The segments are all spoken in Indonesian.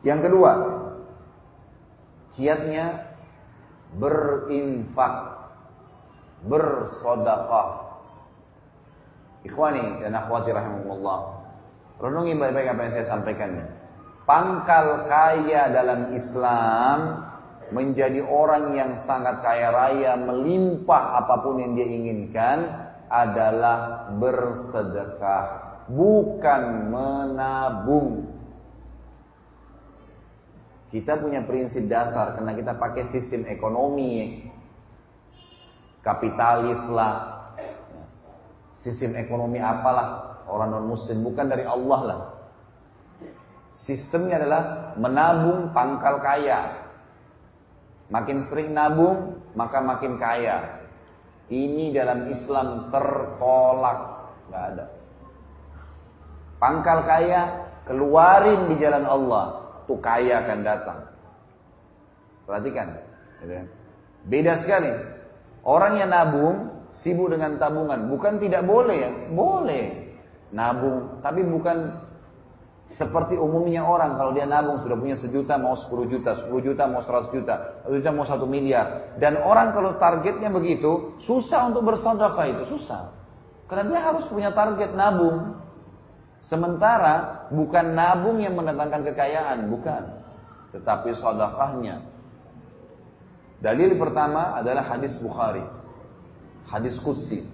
Yang kedua, kiatnya berinfak, bersodakah. Ikhwani dan akhwati rahimahullah. Renungi baik-baik apa yang saya sampaikan. Pangkal kaya dalam Islam menjadi orang yang sangat kaya raya, melimpah apa pun yang dia inginkan adalah bersedekah, bukan menabung. Kita punya prinsip dasar karena kita pakai sistem ekonomi kapitalis lah, sistem ekonomi apalah orang non muslim bukan dari Allah lah. Sistemnya adalah menabung pangkal kaya. Makin sering nabung maka makin kaya. Ini dalam Islam tertolak, nggak ada. Pangkal kaya keluarin di jalan Allah waktu kaya akan datang. Perhatikan. Gitu kan? Beda sekali. Orang yang nabung sibuk dengan tabungan. Bukan tidak boleh ya. Boleh. Nabung. Tapi bukan seperti umumnya orang kalau dia nabung sudah punya sejuta mau 10 juta, 10 juta mau 100 juta, 100 juta mau 1 miliar. Dan orang kalau targetnya begitu, susah untuk bersedekah itu, susah. Karena dia harus punya target nabung. Sementara bukan nabung yang mendatangkan kekayaan, bukan. Tetapi sedekahnya. Dalil pertama adalah hadis Bukhari. Hadis Qudsi.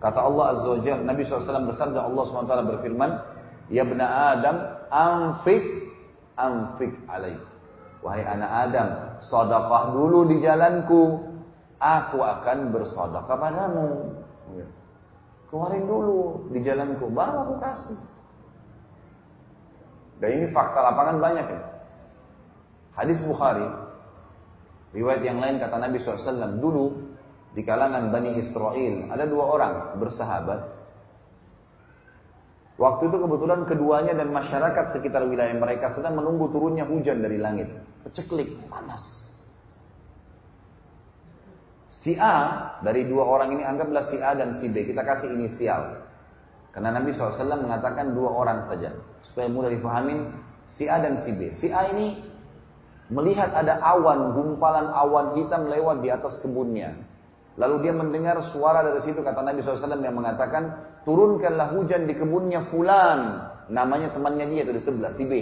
Kata Allah Azza wa Jalla, Nabi SAW bersabda Allah SWT berfirman, Ya bena Adam, anfik, anfik alaih. Wahai anak Adam, sedekah dulu di jalanku. Aku akan bersedekah padamu. Keluarin dulu di jalanku, baru aku kasih. Dan ini fakta lapangan banyak ya. Hadis Bukhari, riwayat yang lain kata Nabi SAW, dulu di kalangan Bani Israel ada dua orang bersahabat. Waktu itu kebetulan keduanya dan masyarakat sekitar wilayah mereka sedang menunggu turunnya hujan dari langit. Peceklik, panas. Si A dari dua orang ini anggaplah si A dan si B. Kita kasih inisial. Karena Nabi SAW mengatakan dua orang saja. Supaya mudah dipahamin si A dan si B. Si A ini melihat ada awan, gumpalan awan hitam lewat di atas kebunnya. Lalu dia mendengar suara dari situ kata Nabi SAW yang mengatakan turunkanlah hujan di kebunnya fulan. Namanya temannya dia itu di sebelah si B.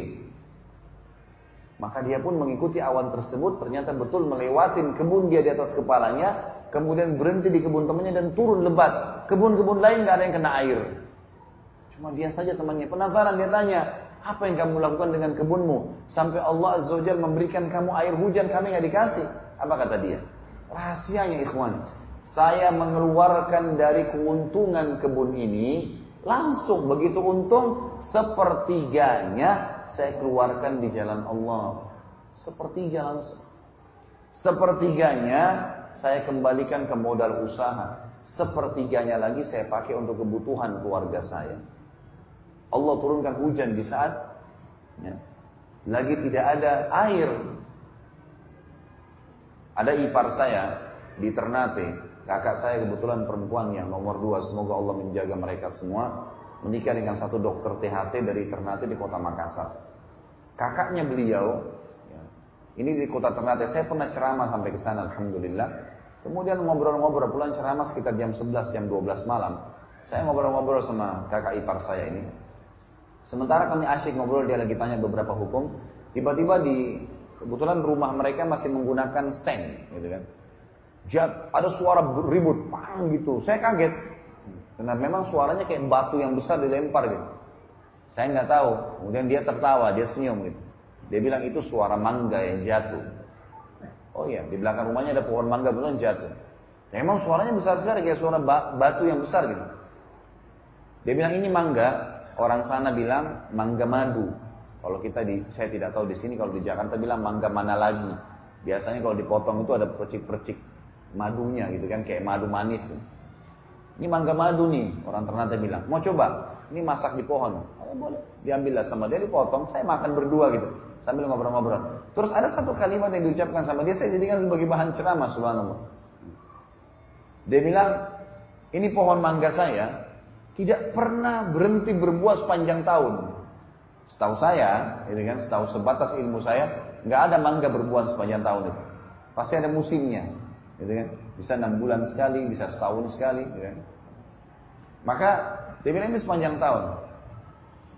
Maka dia pun mengikuti awan tersebut, ternyata betul melewatin kebun dia di atas kepalanya, kemudian berhenti di kebun temannya dan turun lebat. Kebun-kebun lain nggak ada yang kena air. Cuma dia saja temannya penasaran dia tanya, apa yang kamu lakukan dengan kebunmu sampai Allah Azza wa memberikan kamu air hujan kami nggak dikasih? Apa kata dia? Rahasianya ikhwan, saya mengeluarkan dari keuntungan kebun ini langsung begitu untung sepertiganya saya keluarkan di jalan Allah. Sepertiga langsung. Sepertiganya saya kembalikan ke modal usaha. Sepertiganya lagi saya pakai untuk kebutuhan keluarga saya. Allah turunkan hujan di saat ya, lagi tidak ada air. Ada ipar saya di Ternate, kakak saya kebetulan perempuan yang nomor dua, semoga Allah menjaga mereka semua menikah dengan satu dokter THT dari Ternate di kota Makassar. Kakaknya beliau, ya, ini di kota Ternate, saya pernah ceramah sampai ke sana, Alhamdulillah. Kemudian ngobrol-ngobrol, pulang ceramah sekitar jam 11, jam 12 malam. Saya ngobrol-ngobrol sama kakak ipar saya ini. Sementara kami asyik ngobrol, dia lagi tanya beberapa hukum. Tiba-tiba di kebetulan rumah mereka masih menggunakan seng, gitu kan. Jat, ada suara ribut, pang gitu. Saya kaget, karena memang suaranya kayak batu yang besar dilempar gitu. Saya nggak tahu. Kemudian dia tertawa, dia senyum gitu. Dia bilang itu suara mangga yang jatuh. Oh iya, di belakang rumahnya ada pohon mangga belum jatuh. Ya, memang suaranya besar sekali kayak suara batu yang besar gitu. Dia bilang ini mangga, orang sana bilang mangga madu. Kalau kita di, saya tidak tahu di sini, kalau di Jakarta bilang mangga mana lagi. Biasanya kalau dipotong itu ada percik-percik madunya gitu kan, kayak madu manis. Gitu. Ini mangga madu nih, orang Ternate bilang. Mau coba? Ini masak di pohon. Oh, boleh. Diambillah sama dia, dipotong. Saya makan berdua gitu. Sambil ngobrol-ngobrol. Terus ada satu kalimat yang diucapkan sama dia, saya jadikan sebagai bahan ceramah, subhanallah. Dia bilang, ini pohon mangga saya tidak pernah berhenti berbuah sepanjang tahun. Setahu saya, ini kan, setahu sebatas ilmu saya, nggak ada mangga berbuah sepanjang tahun itu. Pasti ada musimnya, gitu kan? Bisa enam bulan sekali, bisa setahun sekali, gitu kan? Maka dia bilang ini sepanjang tahun.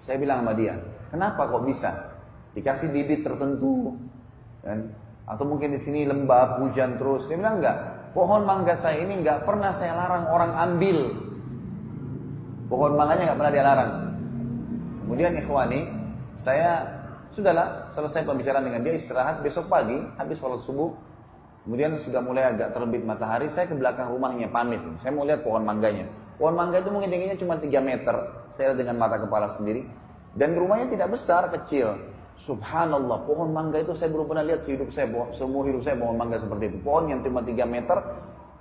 Saya bilang sama dia, kenapa kok bisa? Dikasih bibit tertentu, kan? Atau mungkin di sini lembab, hujan terus. Dia bilang enggak. Pohon mangga saya ini enggak pernah saya larang orang ambil. Pohon mangganya enggak pernah dia larang. Kemudian ikhwani, saya sudahlah selesai pembicaraan dengan dia istirahat besok pagi habis sholat subuh kemudian sudah mulai agak terbit matahari saya ke belakang rumahnya pamit. Saya mau lihat pohon mangganya. Pohon mangga itu mungkin tingginya cuma 3 meter. Saya lihat dengan mata kepala sendiri. Dan rumahnya tidak besar kecil. Subhanallah pohon mangga itu saya belum pernah lihat sehidup saya semua hidup saya pohon mangga seperti itu. Pohon yang cuma 3 meter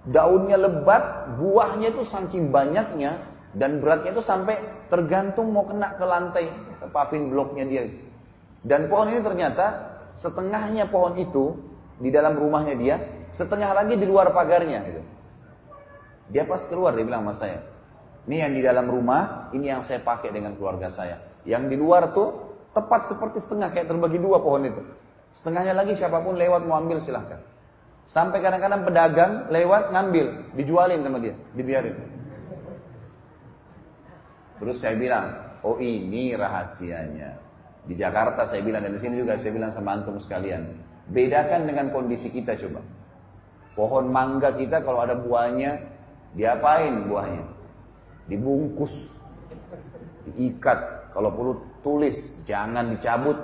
daunnya lebat buahnya itu saking banyaknya dan beratnya itu sampai tergantung mau kena ke lantai paving bloknya dia. Dan pohon ini ternyata setengahnya pohon itu di dalam rumahnya dia, setengah lagi di luar pagarnya. Gitu. Dia pas keluar dia bilang sama saya, ini yang di dalam rumah, ini yang saya pakai dengan keluarga saya. Yang di luar tuh tepat seperti setengah kayak terbagi dua pohon itu. Setengahnya lagi siapa pun lewat mau ambil silahkan. Sampai kadang-kadang pedagang lewat ngambil, dijualin sama dia, dibiarin. Terus saya bilang, oh ini rahasianya. Di Jakarta saya bilang, dan di sini juga saya bilang sama antum sekalian. Bedakan dengan kondisi kita coba. Pohon mangga kita kalau ada buahnya, diapain buahnya? Dibungkus, diikat. Kalau perlu tulis, jangan dicabut.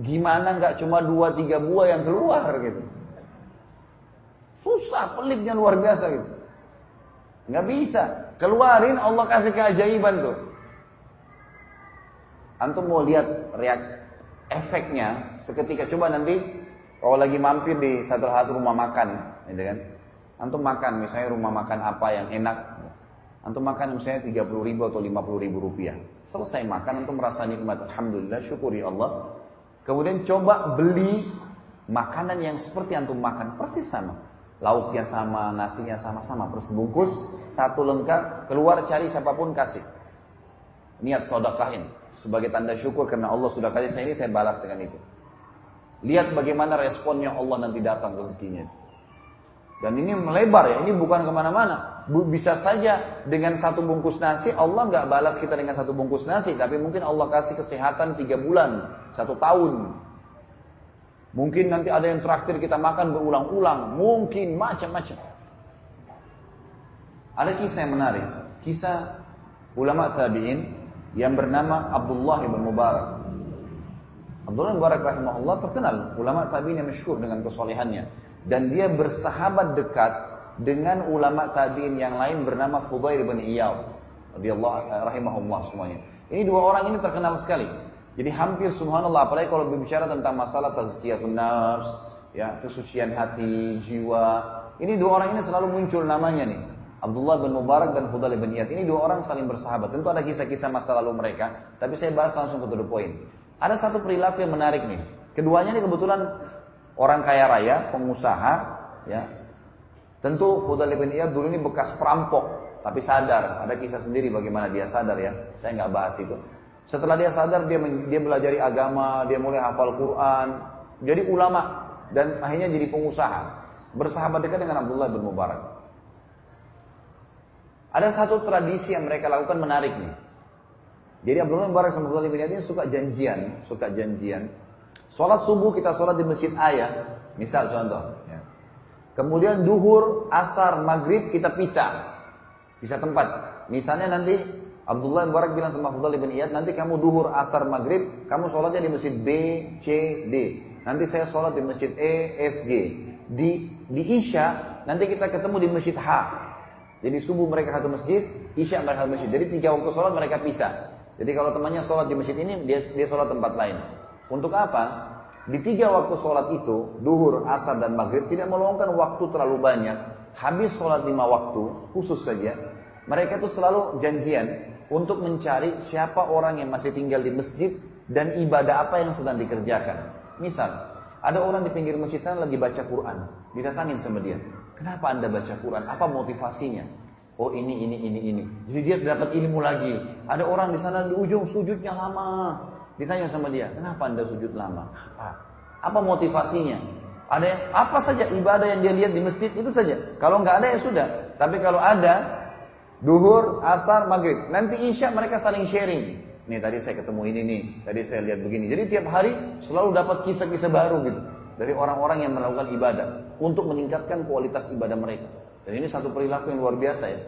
Gimana nggak cuma dua tiga buah yang keluar gitu? Susah, peliknya luar biasa gitu. Nggak bisa. Keluarin Allah kasih keajaiban tuh. Antum mau lihat reak efeknya seketika coba nanti kalau lagi mampir di satu satu rumah makan, gitu kan? Antum makan misalnya rumah makan apa yang enak, antum makan misalnya 30 ribu atau 50 ribu rupiah. Selesai makan, antum merasa nikmat, alhamdulillah, syukuri Allah. Kemudian coba beli makanan yang seperti antum makan, persis sama lauknya sama, nasinya sama-sama, persebungkus, satu lengkap, keluar cari siapa pun kasih. Niat sodakahin, sebagai tanda syukur karena Allah sudah kasih saya ini, saya balas dengan itu. Lihat bagaimana responnya Allah nanti datang rezekinya. Dan ini melebar ya, ini bukan ke mana-mana. Bisa saja dengan satu bungkus nasi, Allah nggak balas kita dengan satu bungkus nasi, tapi mungkin Allah kasih kesehatan tiga bulan, satu tahun, Mungkin nanti ada yang traktir kita makan berulang-ulang. Mungkin macam-macam. Ada kisah yang menarik. Kisah ulama tabi'in yang bernama Abdullah ibn Mubarak. Abdullah ibn Mubarak rahimahullah terkenal. Ulama tabi'in yang masyhur dengan kesolehannya. Dan dia bersahabat dekat dengan ulama tabi'in yang lain bernama Fudail ibn Iyad. Rahimahullah semuanya. Ini dua orang ini terkenal sekali. Jadi hampir subhanallah apalagi kalau berbicara tentang masalah tazkiyatun nafs, ya, kesucian hati, jiwa. Ini dua orang ini selalu muncul namanya nih. Abdullah bin Mubarak dan Fudail bin Iyad. Ini dua orang saling bersahabat. Tentu ada kisah-kisah masa lalu mereka, tapi saya bahas langsung ke the point. Ada satu perilaku yang menarik nih. Keduanya ini kebetulan orang kaya raya, pengusaha, ya. Tentu Fudail bin Iyad dulu ini bekas perampok, tapi sadar. Ada kisah sendiri bagaimana dia sadar ya. Saya nggak bahas itu. Setelah dia sadar dia dia belajar agama, dia mulai hafal Quran, jadi ulama dan akhirnya jadi pengusaha. Bersahabat dekat dengan Abdullah bin Mubarak. Ada satu tradisi yang mereka lakukan menarik nih. Jadi Abdullah bin Mubarak sama Abdullah bin ini suka janjian, suka janjian. Sholat subuh kita sholat di masjid ayah, misal contoh. Ya. Kemudian duhur, asar, maghrib kita pisah, pisah tempat. Misalnya nanti Abdullah bin Barak bilang sama Abdullah bin Iyad, nanti kamu duhur, asar, maghrib, kamu sholatnya di masjid B, C, D. Nanti saya sholat di masjid E, F, G. Di, di Isya, nanti kita ketemu di masjid H. Jadi subuh mereka satu masjid, Isya mereka satu masjid. Jadi tiga waktu sholat mereka pisah. Jadi kalau temannya sholat di masjid ini, dia, dia sholat tempat lain. Untuk apa? Di tiga waktu sholat itu, duhur, asar, dan maghrib, tidak meluangkan waktu terlalu banyak. Habis sholat lima waktu, khusus saja, mereka itu selalu janjian untuk mencari siapa orang yang masih tinggal di masjid dan ibadah apa yang sedang dikerjakan. Misal, ada orang di pinggir masjid sana lagi baca Quran, didatangin sama dia. Kenapa anda baca Quran? Apa motivasinya? Oh ini, ini, ini, ini. Jadi dia dapat ilmu lagi. Ada orang di sana di ujung sujudnya lama. Ditanya sama dia, kenapa anda sujud lama? Apa? Apa motivasinya? Ada yang, apa saja ibadah yang dia lihat di masjid itu saja. Kalau nggak ada ya sudah. Tapi kalau ada, duhur, asar, maghrib. Nanti isya mereka saling sharing. Nih tadi saya ketemu ini nih, tadi saya lihat begini. Jadi tiap hari selalu dapat kisah-kisah baru gitu dari orang-orang yang melakukan ibadah untuk meningkatkan kualitas ibadah mereka. Dan ini satu perilaku yang luar biasa ya.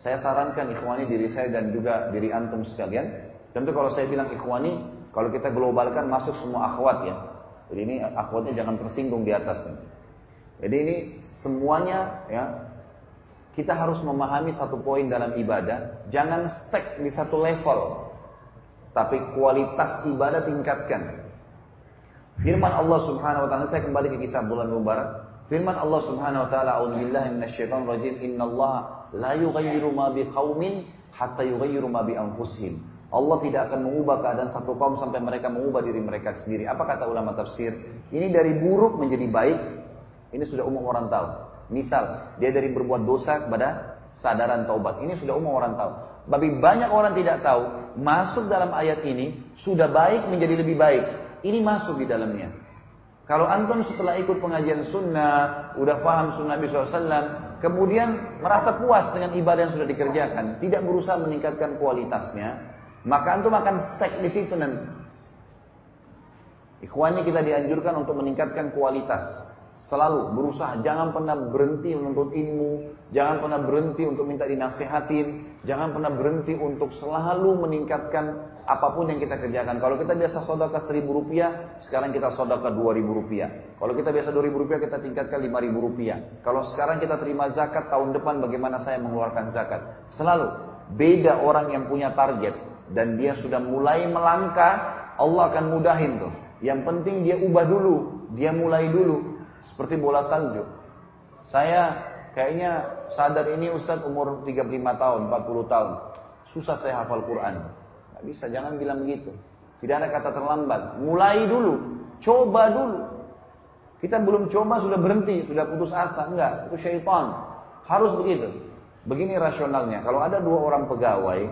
Saya sarankan ikhwani diri saya dan juga diri antum sekalian. Tentu kalau saya bilang ikhwani, kalau kita globalkan masuk semua akhwat ya. Jadi ini akhwatnya jangan tersinggung di atas. Jadi ini semuanya ya kita harus memahami satu poin dalam ibadah, jangan stuck di satu level tapi kualitas ibadah tingkatkan. Firman Allah Subhanahu wa taala saya kembali ke kisah bulan Mubarak. Firman Allah Subhanahu wa taala, "A'udzubillahi minasyaitonir rajim. Innallaha la yughayyiru ma biqaumin hatta yughayyiru ma bi anfusihim." Allah tidak akan mengubah keadaan satu kaum sampai mereka mengubah diri mereka sendiri. Apa kata ulama tafsir? Ini dari buruk menjadi baik. Ini sudah umum orang tahu. Misal, dia dari berbuat dosa kepada sadaran taubat. Ini sudah umum orang tahu. Tapi banyak orang tidak tahu, masuk dalam ayat ini, sudah baik menjadi lebih baik. Ini masuk di dalamnya. Kalau antum setelah ikut pengajian sunnah, udah paham sunnah Nabi SAW, kemudian merasa puas dengan ibadah yang sudah dikerjakan, tidak berusaha meningkatkan kualitasnya, maka antum akan stuck di situ nanti. Ikhwannya kita dianjurkan untuk meningkatkan kualitas. Selalu berusaha, jangan pernah berhenti menuntut ilmu, jangan pernah berhenti untuk minta dinasehatin, jangan pernah berhenti untuk selalu meningkatkan apa pun yang kita kerjakan. Kalau kita biasa sodaka seribu rupiah, sekarang kita sodaka dua ribu rupiah. Kalau kita biasa dua ribu rupiah, kita tingkatkan lima ribu rupiah. Kalau sekarang kita terima zakat, tahun depan bagaimana saya mengeluarkan zakat. Selalu, beda orang yang punya target, dan dia sudah mulai melangkah, Allah akan mudahin tuh. Yang penting dia ubah dulu, dia mulai dulu. Seperti bola salju. Saya kayaknya sadar ini Ustadz umur 35 tahun, 40 tahun. Susah saya hafal Quran. Gak bisa, jangan bilang begitu. Tidak ada kata terlambat. Mulai dulu, coba dulu. Kita belum coba sudah berhenti, sudah putus asa. Enggak, itu syaitan. Harus begitu. Begini rasionalnya, kalau ada dua orang pegawai,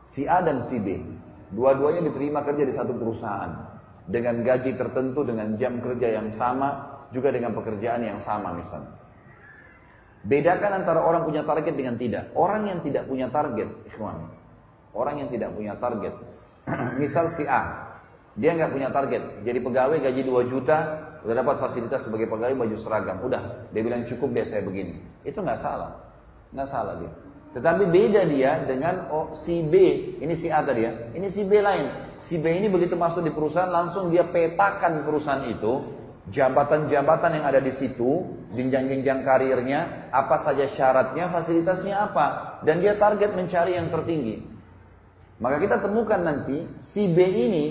si A dan si B, dua-duanya diterima kerja di satu perusahaan. Dengan gaji tertentu, dengan jam kerja yang sama, juga dengan pekerjaan yang sama misalnya. Bedakan antara orang punya target dengan tidak. Orang yang tidak punya target, ikhwan. Orang yang tidak punya target. Misal si A, dia nggak punya target. Jadi pegawai gaji 2 juta, udah dapat fasilitas sebagai pegawai baju seragam. Udah, dia bilang cukup deh saya begini. Itu nggak salah. Nggak salah dia. Tetapi beda dia dengan oh, si B. Ini si A tadi ya. Ini si B lain. Si B ini begitu masuk di perusahaan langsung dia petakan perusahaan itu jabatan-jabatan yang ada di situ, jenjang-jenjang karirnya, apa saja syaratnya, fasilitasnya apa, dan dia target mencari yang tertinggi. Maka kita temukan nanti si B ini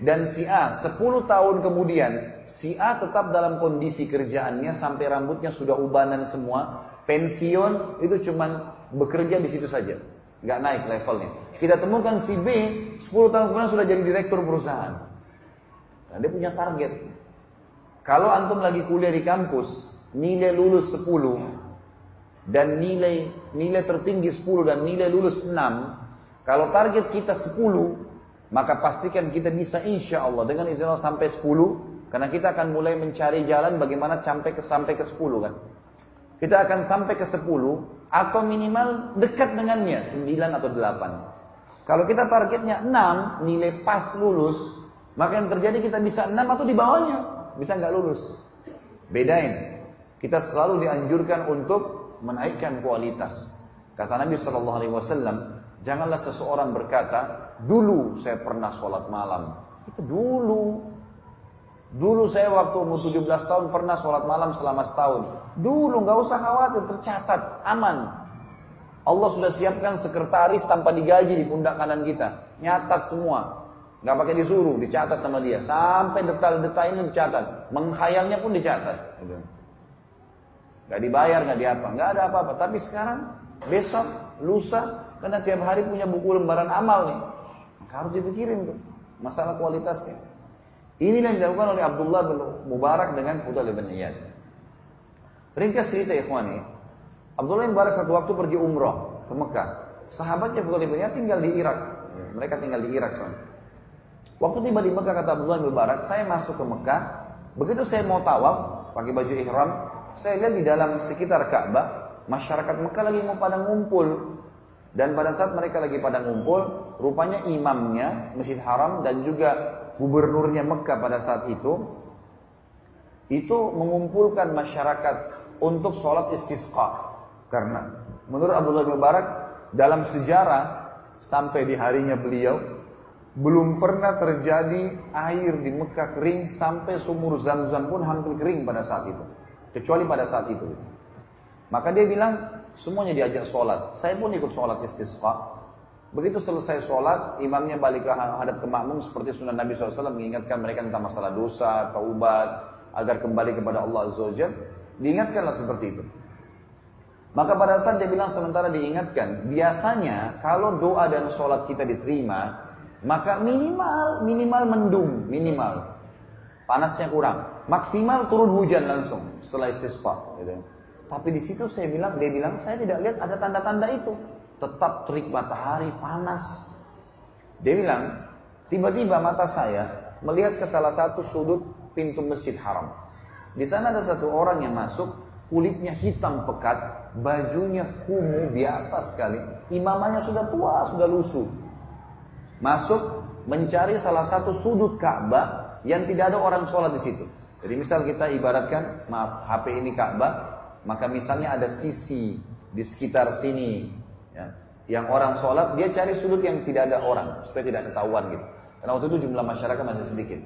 dan si A 10 tahun kemudian si A tetap dalam kondisi kerjaannya sampai rambutnya sudah ubanan semua, pensiun itu cuman bekerja di situ saja, nggak naik levelnya. Kita temukan si B 10 tahun kemudian sudah jadi direktur perusahaan. Nah, dia punya target, kalau antum lagi kuliah di kampus, nilai lulus 10 dan nilai nilai tertinggi 10 dan nilai lulus 6, kalau target kita 10, maka pastikan kita bisa insya Allah dengan izin Allah sampai 10, karena kita akan mulai mencari jalan bagaimana sampai ke sampai ke 10 kan. Kita akan sampai ke 10 atau minimal dekat dengannya 9 atau 8. Kalau kita targetnya 6, nilai pas lulus, maka yang terjadi kita bisa 6 atau di bawahnya bisa nggak lulus. Bedain. Kita selalu dianjurkan untuk menaikkan kualitas. Kata Nabi Shallallahu Alaihi Wasallam, janganlah seseorang berkata, dulu saya pernah sholat malam. Itu dulu. Dulu saya waktu umur 17 tahun pernah sholat malam selama setahun. Dulu nggak usah khawatir, tercatat, aman. Allah sudah siapkan sekretaris tanpa digaji di pundak kanan kita. Nyatat semua. Nggak pakai disuruh, dicatat sama dia. Sampai detail-detailnya dicatat. Menghayalnya pun dicatat. Nggak dibayar, nggak diapa. Nggak ada apa-apa. Tapi sekarang, besok, lusa, karena tiap hari punya buku lembaran amal nih. Maka harus dipikirin tuh. Masalah kualitasnya. Ini yang dilakukan oleh Abdullah bin Mubarak dengan Fudal bin Iyad. Ringkas cerita ikhwani. Abdullah bin Mubarak satu waktu pergi umroh ke Mekah. Sahabatnya Abdullah bin Mubarak tinggal di Irak. Mereka tinggal di Irak soalnya. Waktu tiba di Mekah kata Abdullah bin Mubarak, saya masuk ke Mekah. Begitu saya mau tawaf, pakai baju ihram, saya lihat di dalam sekitar Ka'bah, masyarakat Mekah lagi mau pada ngumpul. Dan pada saat mereka lagi pada ngumpul, rupanya imamnya Masjid Haram dan juga gubernurnya Mekah pada saat itu itu mengumpulkan masyarakat untuk sholat istisqa. Karena menurut Abdullah bin Mubarak dalam sejarah sampai di harinya beliau belum pernah terjadi air di Mekah kering sampai sumur zam-zam pun hampir kering pada saat itu. Kecuali pada saat itu. Maka dia bilang semuanya diajak sholat. Saya pun ikut sholat istisqa. Begitu selesai sholat, imamnya balik ke hadap ke makmum seperti sunnah Nabi SAW mengingatkan mereka tentang masalah dosa, taubat, agar kembali kepada Allah Azza wa Diingatkanlah seperti itu. Maka pada saat dia bilang sementara diingatkan, biasanya kalau doa dan sholat kita diterima, maka minimal minimal mendung, minimal panasnya kurang, maksimal turun hujan langsung setelah istisqa. Gitu. Tapi di situ saya bilang, dia bilang saya tidak lihat ada tanda-tanda itu, tetap terik matahari panas. Dia bilang, tiba-tiba mata saya melihat ke salah satu sudut pintu masjid haram. Di sana ada satu orang yang masuk, kulitnya hitam pekat, bajunya kumuh biasa sekali. Imamanya sudah tua, sudah lusuh. Masuk mencari salah satu sudut Ka'bah yang tidak ada orang sholat di situ. Jadi misal kita ibaratkan, maaf HP ini Ka'bah, maka misalnya ada sisi di sekitar sini, ya, yang orang sholat, dia cari sudut yang tidak ada orang supaya tidak ketahuan gitu. Karena waktu itu jumlah masyarakat masih sedikit.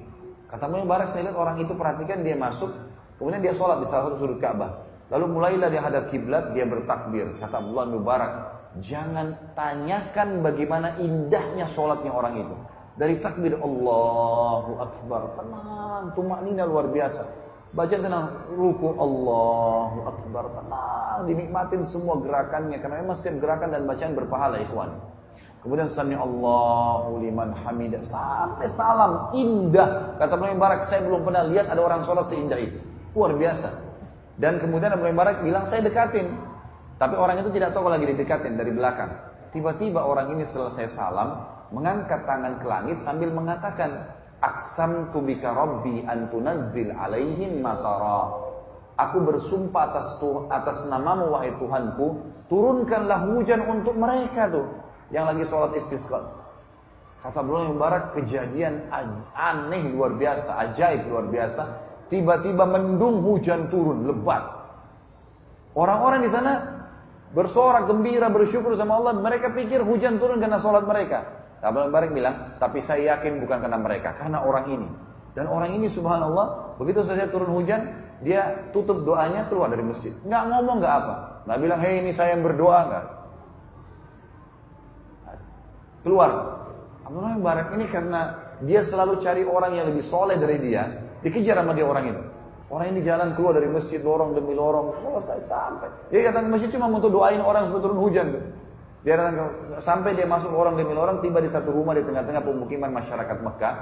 Kata Mubarak saya lihat orang itu perhatikan dia masuk, kemudian dia sholat di salah satu sudut Ka'bah. Lalu mulailah dia hadap kiblat, dia bertakbir. Kata Abdullah Mubarak, jangan tanyakan bagaimana indahnya sholatnya orang itu. Dari takbir Allahu Akbar, tenang, tumak nina luar biasa. Baca tenang, ruku Allahu Akbar, tenang, dinikmatin semua gerakannya. Karena memang setiap gerakan dan bacaan berpahala ikhwan. Kemudian sami Allahu liman hamidah sampai salam indah. Kata Ibnu Barak, saya belum pernah lihat ada orang sholat seindah itu. Luar biasa. Dan kemudian Ibnu Barak bilang saya dekatin. Tapi orang itu tidak tahu lagi didekatin dari belakang. Tiba-tiba orang ini selesai salam, mengangkat tangan ke langit sambil mengatakan, Aksam tubika rabbi antunazzil alaihim matara. Aku bersumpah atas atas namamu wahai Tuhanku, turunkanlah hujan untuk mereka tuh yang lagi sholat istisqa. Kata Abdullah Mubarak kejadian aneh luar biasa, ajaib luar biasa. Tiba-tiba mendung hujan turun lebat. Orang-orang di sana bersorak gembira bersyukur sama Allah. Mereka pikir hujan turun karena sholat mereka. Abdullah Mubarak bilang, tapi saya yakin bukan karena mereka, karena orang ini. Dan orang ini subhanallah, begitu saja turun hujan, dia tutup doanya keluar dari masjid. Nggak ngomong nggak apa. Nggak bilang, hei ini saya yang berdoa nggak keluar. Abdullah bin Barak ini karena dia selalu cari orang yang lebih soleh dari dia, dikejar sama dia orang itu. Orang ini jalan keluar dari masjid lorong demi lorong, selesai sampai. Dia datang ke masjid cuma untuk doain orang supaya turun hujan. Datang sampai dia masuk orang demi lorong, tiba di satu rumah di tengah-tengah pemukiman masyarakat Mekah.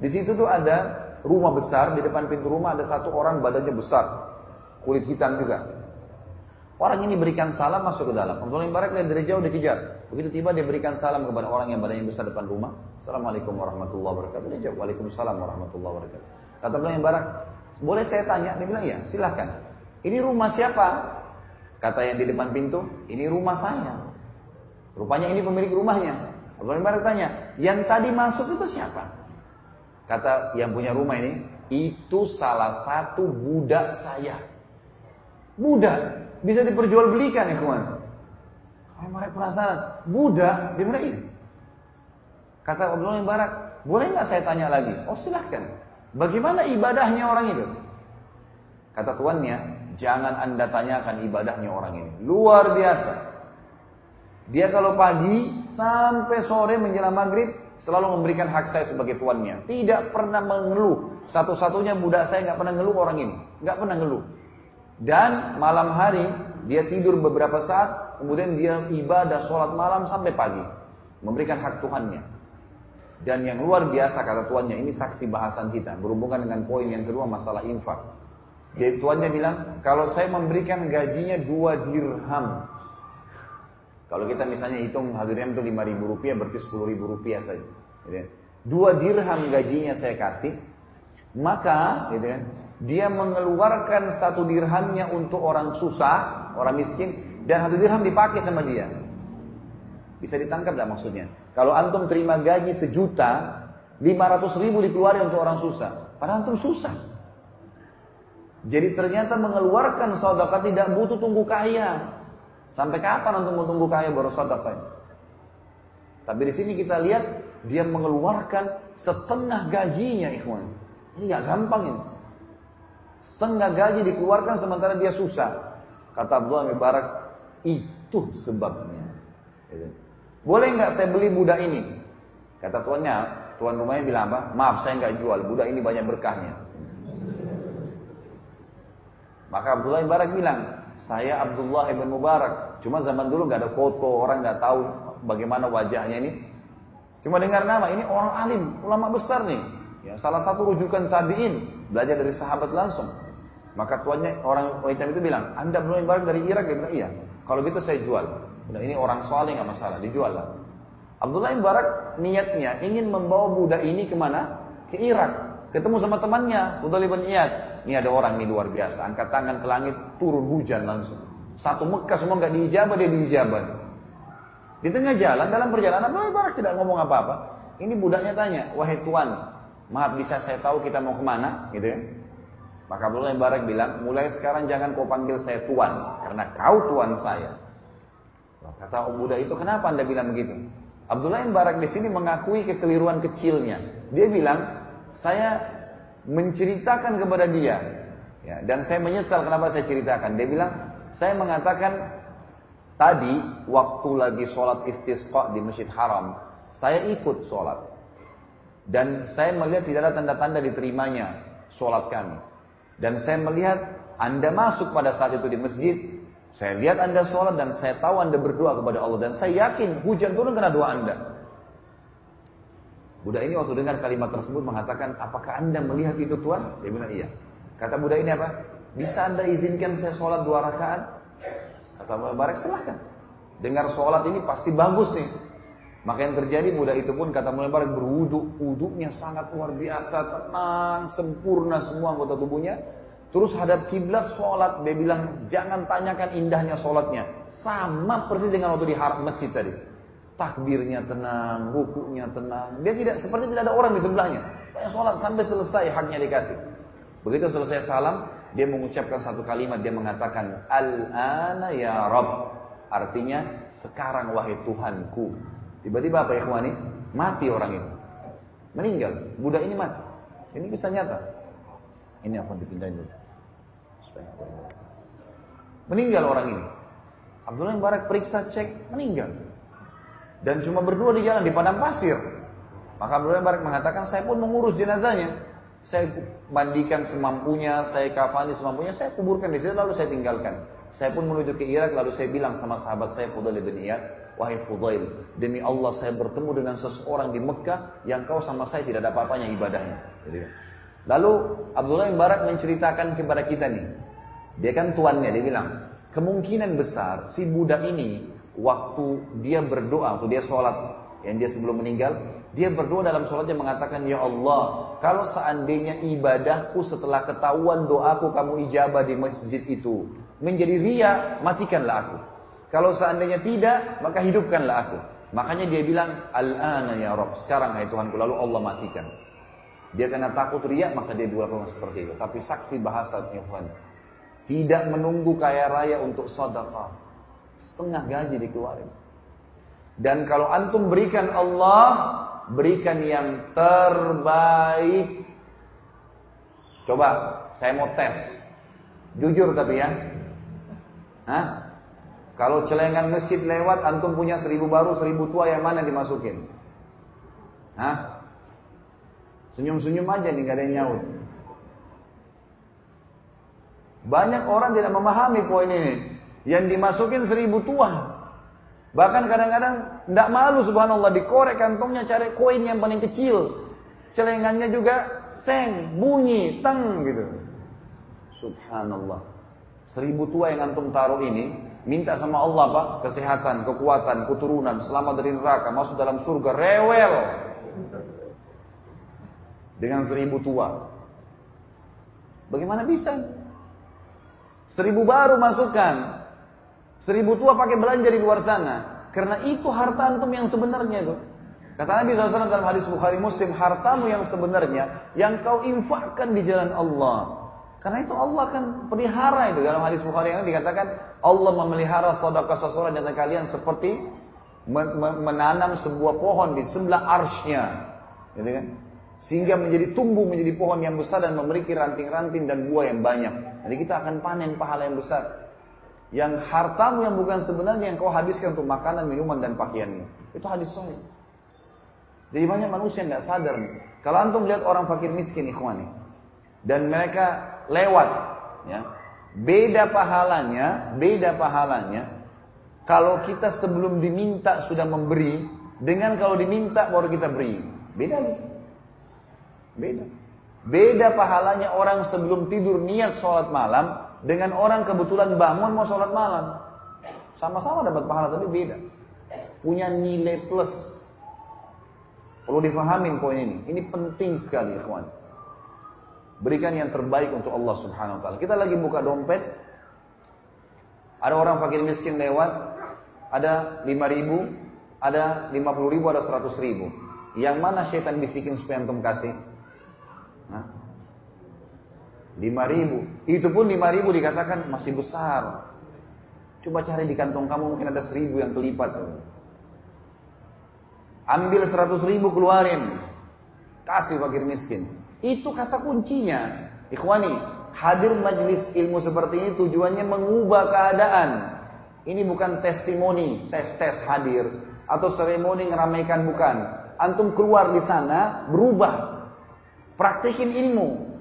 Di situ tuh ada rumah besar, di depan pintu rumah ada satu orang badannya besar, kulit hitam juga. Orang ini berikan salam masuk ke dalam. Abdullah Barak lihat dari jauh dikejar. Begitu tiba dia berikan salam kepada orang yang badannya besar depan rumah. Assalamualaikum warahmatullahi wabarakatuh. Dia jawab, Waalaikumsalam warahmatullahi wabarakatuh. Kata Abdullah Barak, boleh saya tanya? Dia bilang, iya silahkan. Ini rumah siapa? Kata yang di depan pintu, ini rumah saya. Rupanya ini pemilik rumahnya. Bin Barak tanya, yang tadi masuk itu siapa? Kata yang punya rumah ini, itu salah satu budak saya. Budak, bisa diperjualbelikan ya kawan. Kalau mereka penasaran, Buddha di mana ini? Kata Abdullah bin boleh nggak saya tanya lagi? Oh silahkan. Bagaimana ibadahnya orang itu? Kata tuannya, jangan anda tanyakan ibadahnya orang ini. Luar biasa. Dia kalau pagi sampai sore menjelang maghrib selalu memberikan hak saya sebagai tuannya. Tidak pernah mengeluh. Satu-satunya budak saya nggak pernah ngeluh orang ini. Nggak pernah ngeluh. Dan malam hari dia tidur beberapa saat, kemudian dia ibadah sholat malam sampai pagi. Memberikan hak Tuhannya. Dan yang luar biasa kata tuannya, ini saksi bahasan kita. Berhubungan dengan poin yang kedua masalah infak. Jadi tuannya bilang, kalau saya memberikan gajinya dua dirham. Kalau kita misalnya hitung dirham itu lima ribu rupiah, berarti sepuluh ribu rupiah saja. Gitu kan. Dua dirham gajinya saya kasih, maka gitu kan, dia mengeluarkan satu dirhamnya untuk orang susah, orang miskin, dan satu dirham dipakai sama dia. Bisa ditangkap tidak maksudnya? Kalau antum terima gaji sejuta, lima ratus ribu dikeluarkan untuk orang susah. Padahal antum susah. Jadi ternyata mengeluarkan sedekah tidak butuh tunggu kaya. Sampai kapan untuk tunggu kaya baru sedekah? Tapi di sini kita lihat dia mengeluarkan setengah gajinya, ikhwan. Ini gak gampang ini. Setengah gaji dikeluarkan sementara dia susah. Kata Abdullah bin Barak, itu sebabnya. Gitu. Boleh nggak saya beli budak ini? Kata tuannya, tuan rumahnya bilang apa? Maaf saya nggak jual, budak ini banyak berkahnya. Maka Abdullah bin Mubarak bilang, saya Abdullah ibn Mubarak. Cuma zaman dulu nggak ada foto, orang nggak tahu bagaimana wajahnya ini. Cuma dengar nama, ini orang alim, ulama besar nih. Ya, salah satu rujukan tabiin, belajar dari sahabat langsung. Maka tuannya orang hitam itu bilang, Anda bin Mubarak dari Irak? Dia bilang, iya. Kalau gitu saya jual. Nah, ini orang soleh nggak masalah, dijual lah. Abdullah bin Mubarak niatnya ingin membawa budak ini ke mana? Ke Irak. Ketemu sama temannya, Fudhal bin Iyad. Ini ada orang ini luar biasa. Angkat tangan ke langit, turun hujan langsung. Satu Mekah semua nggak diijabah, dia diijabah. Di tengah jalan, dalam perjalanan, Barak tidak ngomong apa-apa. Ini budaknya tanya, wahai tuan, maaf bisa saya tahu kita mau ke mana? Gitu ya. Maka Abdullah Barak bilang, mulai sekarang jangan kau panggil saya tuan, karena kau tuan saya. Kata Om itu, kenapa anda bilang begitu? Abdullah Barak di sini mengakui kekeliruan kecilnya. Dia bilang, saya menceritakan kepada dia. Ya, dan saya menyesal kenapa saya ceritakan. Dia bilang, saya mengatakan tadi waktu lagi sholat istisqa di Masjid Haram, saya ikut sholat. Dan saya melihat tidak ada tanda-tanda diterimanya sholat kami. Dan saya melihat Anda masuk pada saat itu di masjid, saya lihat Anda sholat dan saya tahu Anda berdoa kepada Allah. Dan saya yakin hujan turun karena doa Anda. Budak ini waktu dengar kalimat tersebut mengatakan, apakah anda melihat itu Tuhan? Dia bilang iya. Kata budak ini apa? Bisa anda izinkan saya sholat dua rakaat? Kata Mubarak silahkan. Dengar sholat ini pasti bagus nih. Maka yang terjadi budak itu pun kata Mubarak berwudhu. Wudhunya sangat luar biasa, tenang, sempurna semua anggota tubuhnya. Terus hadap kiblat sholat, dia bilang jangan tanyakan indahnya sholatnya. Sama persis dengan waktu di masjid tadi takbirnya tenang, rukunya tenang. Dia tidak seperti tidak ada orang di sebelahnya. Banyak sholat sampai selesai haknya dikasih. Begitu selesai salam, dia mengucapkan satu kalimat, dia mengatakan Al-ana ya Rabb. Artinya sekarang wahai Tuhanku. Tiba-tiba apa ikhwani? Mati orang itu. Meninggal. Budak ini mati. Ini kisah nyata. Ini akan dipindahin dulu. Meninggal orang ini. Abdullah yang Barak periksa cek meninggal dan cuma berdua di jalan di padang pasir. Maka Abdullah Barak mengatakan, saya pun mengurus jenazahnya. Saya mandikan semampunya, saya kafani semampunya, saya kuburkan di situ lalu saya tinggalkan. Saya pun menuju ke Irak lalu saya bilang sama sahabat saya Fudail bin Iyad, wahai Fudail, demi Allah saya bertemu dengan seseorang di Mekah yang kau sama saya tidak ada apa-apanya ibadahnya. Lalu Abdullah bin Barak menceritakan kepada kita nih, dia kan tuannya, dia bilang, kemungkinan besar si budak ini waktu dia berdoa, waktu dia sholat, yang dia sebelum meninggal, dia berdoa dalam sholatnya mengatakan, Ya Allah, kalau seandainya ibadahku setelah ketahuan doaku kamu ijabah di masjid itu, menjadi ria, matikanlah aku. Kalau seandainya tidak, maka hidupkanlah aku. Makanya dia bilang, Al-ana ya Rob, sekarang hai Tuhanku, lalu Allah matikan. Dia kena takut ria, maka dia dua seperti itu. Tapi saksi bahasa Tuhan, tidak menunggu kaya raya untuk sedekah Setengah gaji dikeluarin. Dan kalau antum berikan Allah, berikan yang terbaik. Coba, saya mau tes. Jujur tapi ya. Hah? Kalau celengan masjid lewat, antum punya seribu baru, seribu tua, yang mana dimasukin? Hah? Senyum-senyum aja nih, gak ada yang nyaut. Banyak orang tidak memahami poin ini. Yang dimasukin seribu tua. Bahkan kadang-kadang tidak malu subhanallah dikorek kantongnya cari koin yang paling kecil. Celengannya juga seng, bunyi, teng gitu. Subhanallah. Seribu tua yang antum taruh ini, minta sama Allah Pak, kesehatan, kekuatan, keturunan, selamat dari neraka, masuk dalam surga, rewel. Dengan seribu tua. Bagaimana bisa? Seribu baru masukkan. Seribu tua pakai belanja di luar sana. Karena itu harta antum yang sebenarnya itu. Kata Nabi SAW dalam hadis Bukhari Muslim, hartamu yang sebenarnya yang kau infakkan di jalan Allah. Karena itu Allah kan pelihara itu dalam hadis Bukhari yang dikatakan Allah memelihara sedekah seseorang dan kalian seperti menanam sebuah pohon di sebelah arsnya, gitu kan? Sehingga menjadi tumbuh menjadi pohon yang besar dan memiliki ranting-ranting dan buah yang banyak. Jadi kita akan panen pahala yang besar. Yang hartamu yang bukan sebenarnya yang kau habiskan untuk makanan, minuman dan pakaianmu. Itu hadis sahih. Jadi banyak manusia yang sadar nih. Kalau antum lihat orang fakir miskin ikhwani dan mereka lewat ya. Beda pahalanya, beda pahalanya kalau kita sebelum diminta sudah memberi dengan kalau diminta baru kita beri. Beda nih. Beda. Beda pahalanya orang sebelum tidur niat sholat malam dengan orang kebetulan bangun mau sholat malam. Sama-sama dapat pahala tapi beda. Punya nilai plus. Perlu dipahamin poin ini. Ini penting sekali, ikhwan. Berikan yang terbaik untuk Allah Subhanahu wa taala. Kita lagi buka dompet. Ada orang fakir miskin lewat, ada 5 ribu, ada 50 ribu, ada 100 ribu. Yang mana syaitan bisikin supaya antum kasih? Nah, 5 ribu. Itu pun 5 ribu dikatakan masih besar. Coba cari di kantong kamu mungkin ada 1000 yang kelipat. Ambil 100 ribu keluarin. Kasih fakir miskin. Itu kata kuncinya. Ikhwani, hadir majlis ilmu seperti ini tujuannya mengubah keadaan. Ini bukan testimoni, tes-tes hadir atau seremoni ngeramaikan bukan. Antum keluar di sana berubah. Praktekin ilmu.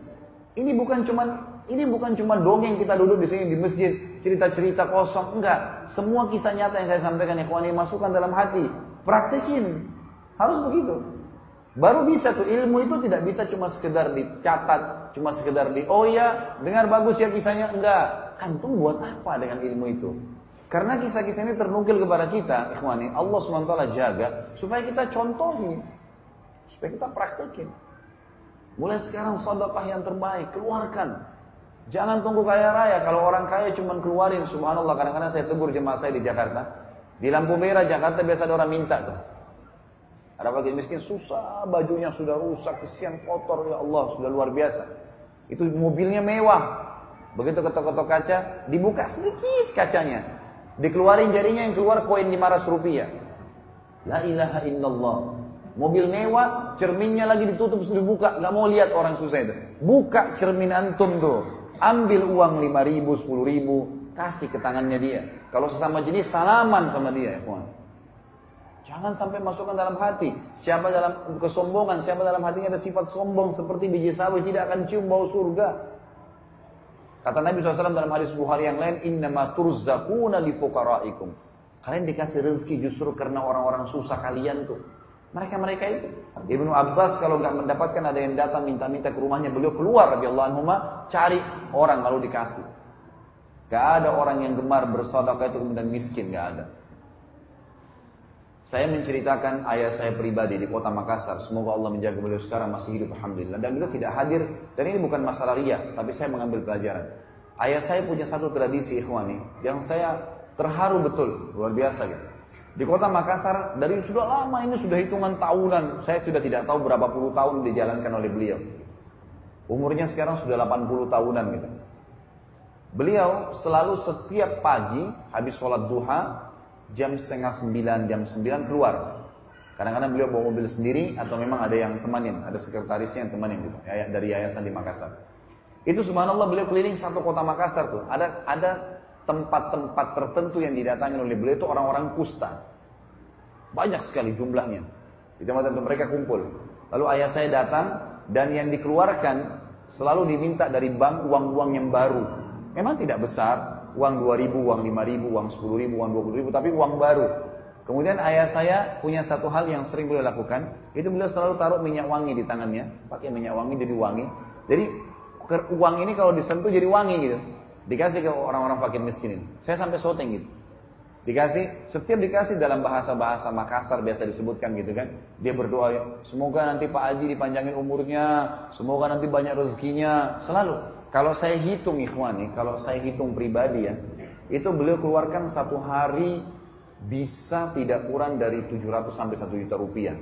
Ini bukan cuman ini bukan cuma dongeng kita duduk di sini di masjid cerita-cerita kosong enggak. Semua kisah nyata yang saya sampaikan ikhwani masukkan dalam hati. Praktekin. Harus begitu. Baru bisa tuh ilmu itu tidak bisa cuma sekedar dicatat, cuma sekedar di oh ya dengar bagus ya kisahnya enggak. Antum buat apa dengan ilmu itu? Karena kisah-kisah ini ternukil kepada kita, ikhwani, Allah SWT jaga supaya kita contohi, supaya kita praktekin. Mulai sekarang sedekah yang terbaik, keluarkan. Jangan tunggu kaya raya. Kalau orang kaya cuma keluarin, subhanallah. Kadang-kadang saya tegur jemaah saya di Jakarta. Di lampu merah Jakarta biasa ada orang minta tuh. Ada fakir miskin susah, bajunya sudah rusak, kesian kotor ya Allah, sudah luar biasa. Itu mobilnya mewah. Begitu ketok-ketok kaca, dibuka sedikit kacanya. Dikeluarin jarinya yang keluar koin 500 rupiah. La ilaha illallah. Mobil mewah, cerminnya lagi ditutup, sudah dibuka, nggak mau lihat orang susah itu. Buka cermin antum tuh. Ambil uang 5 ribu, 10 ribu, kasih ke tangannya dia. Kalau sesama jenis, salaman sama dia. Ya, Jangan sampai masukkan dalam hati. Siapa dalam kesombongan, siapa dalam hatinya ada sifat sombong seperti biji sawi tidak akan cium bau surga. Kata Nabi SAW dalam hadis Bukhari yang lain, Innama turzakuna li. Kalian dikasih rezeki justru karena orang-orang susah kalian tuh. Mereka-mereka itu. Ibnu Abbas kalau nggak mendapatkan ada yang datang minta-minta ke rumahnya, beliau keluar Allah anhu cari orang lalu dikasih. Gak ada orang yang gemar bersedekah itu kemudian miskin, gak ada. Saya menceritakan ayah saya pribadi di kota Makassar. Semoga Allah menjaga beliau sekarang masih hidup Alhamdulillah. Dan beliau tidak hadir. Dan ini bukan masalah ria. Tapi saya mengambil pelajaran. Ayah saya punya satu tradisi ikhwani. Yang saya terharu betul. Luar biasa gitu. Di kota Makassar dari sudah lama ini sudah hitungan tahunan. Saya sudah tidak tahu berapa puluh tahun dijalankan oleh beliau. Umurnya sekarang sudah 80 tahunan gitu. Beliau selalu setiap pagi habis sholat duha jam setengah sembilan, jam sembilan keluar. Kadang-kadang beliau bawa mobil sendiri atau memang ada yang temanin, ada sekretarisnya yang temanin gitu, dari yayasan di Makassar. Itu subhanallah beliau keliling satu kota Makassar tuh. Ada ada tempat-tempat tertentu yang didatangi oleh beliau itu orang-orang kusta. Banyak sekali jumlahnya. Di tempat-tempat mereka kumpul. Lalu ayah saya datang dan yang dikeluarkan selalu diminta dari bank uang-uang yang baru. Memang tidak besar, uang 2000, uang 5000, uang 10000, uang 20000, tapi uang baru. Kemudian ayah saya punya satu hal yang sering beliau lakukan, itu beliau selalu taruh minyak wangi di tangannya, pakai minyak wangi jadi wangi. Jadi uang ini kalau disentuh jadi wangi gitu. Dikasih ke orang-orang fakir miskin ini. Saya sampai syuting gitu. Dikasih, setiap dikasih dalam bahasa-bahasa Makassar biasa disebutkan gitu kan. Dia berdoa, semoga nanti Pak Haji dipanjangin umurnya, semoga nanti banyak rezekinya, selalu. Kalau saya hitung ikhwan nih, kalau saya hitung pribadi ya, itu beliau keluarkan satu hari bisa tidak kurang dari 700 sampai 1 juta rupiah.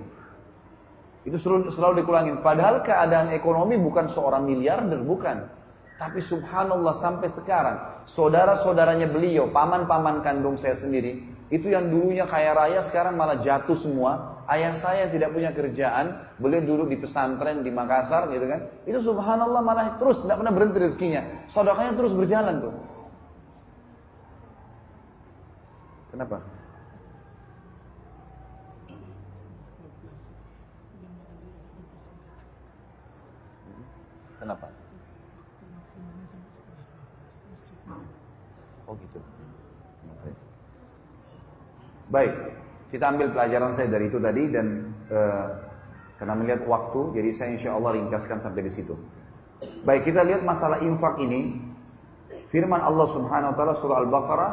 Itu selalu, selalu dikurangin. Padahal keadaan ekonomi bukan seorang miliarder, bukan. Tapi subhanallah sampai sekarang, saudara-saudaranya beliau, paman-paman kandung saya sendiri, itu yang dulunya kaya raya sekarang malah jatuh semua. Ayah saya yang tidak punya kerjaan, beliau dulu di pesantren di Makassar gitu kan. Itu subhanallah malah terus tidak pernah berhenti rezekinya. Saudaranya terus berjalan tuh. Kenapa? Kenapa? Oh gitu. Baik, kita ambil pelajaran saya dari itu tadi dan uh, karena melihat waktu, jadi saya insya Allah ringkaskan sampai di situ. Baik, kita lihat masalah infak ini. Firman Allah Subhanahu wa taala surah Al-Baqarah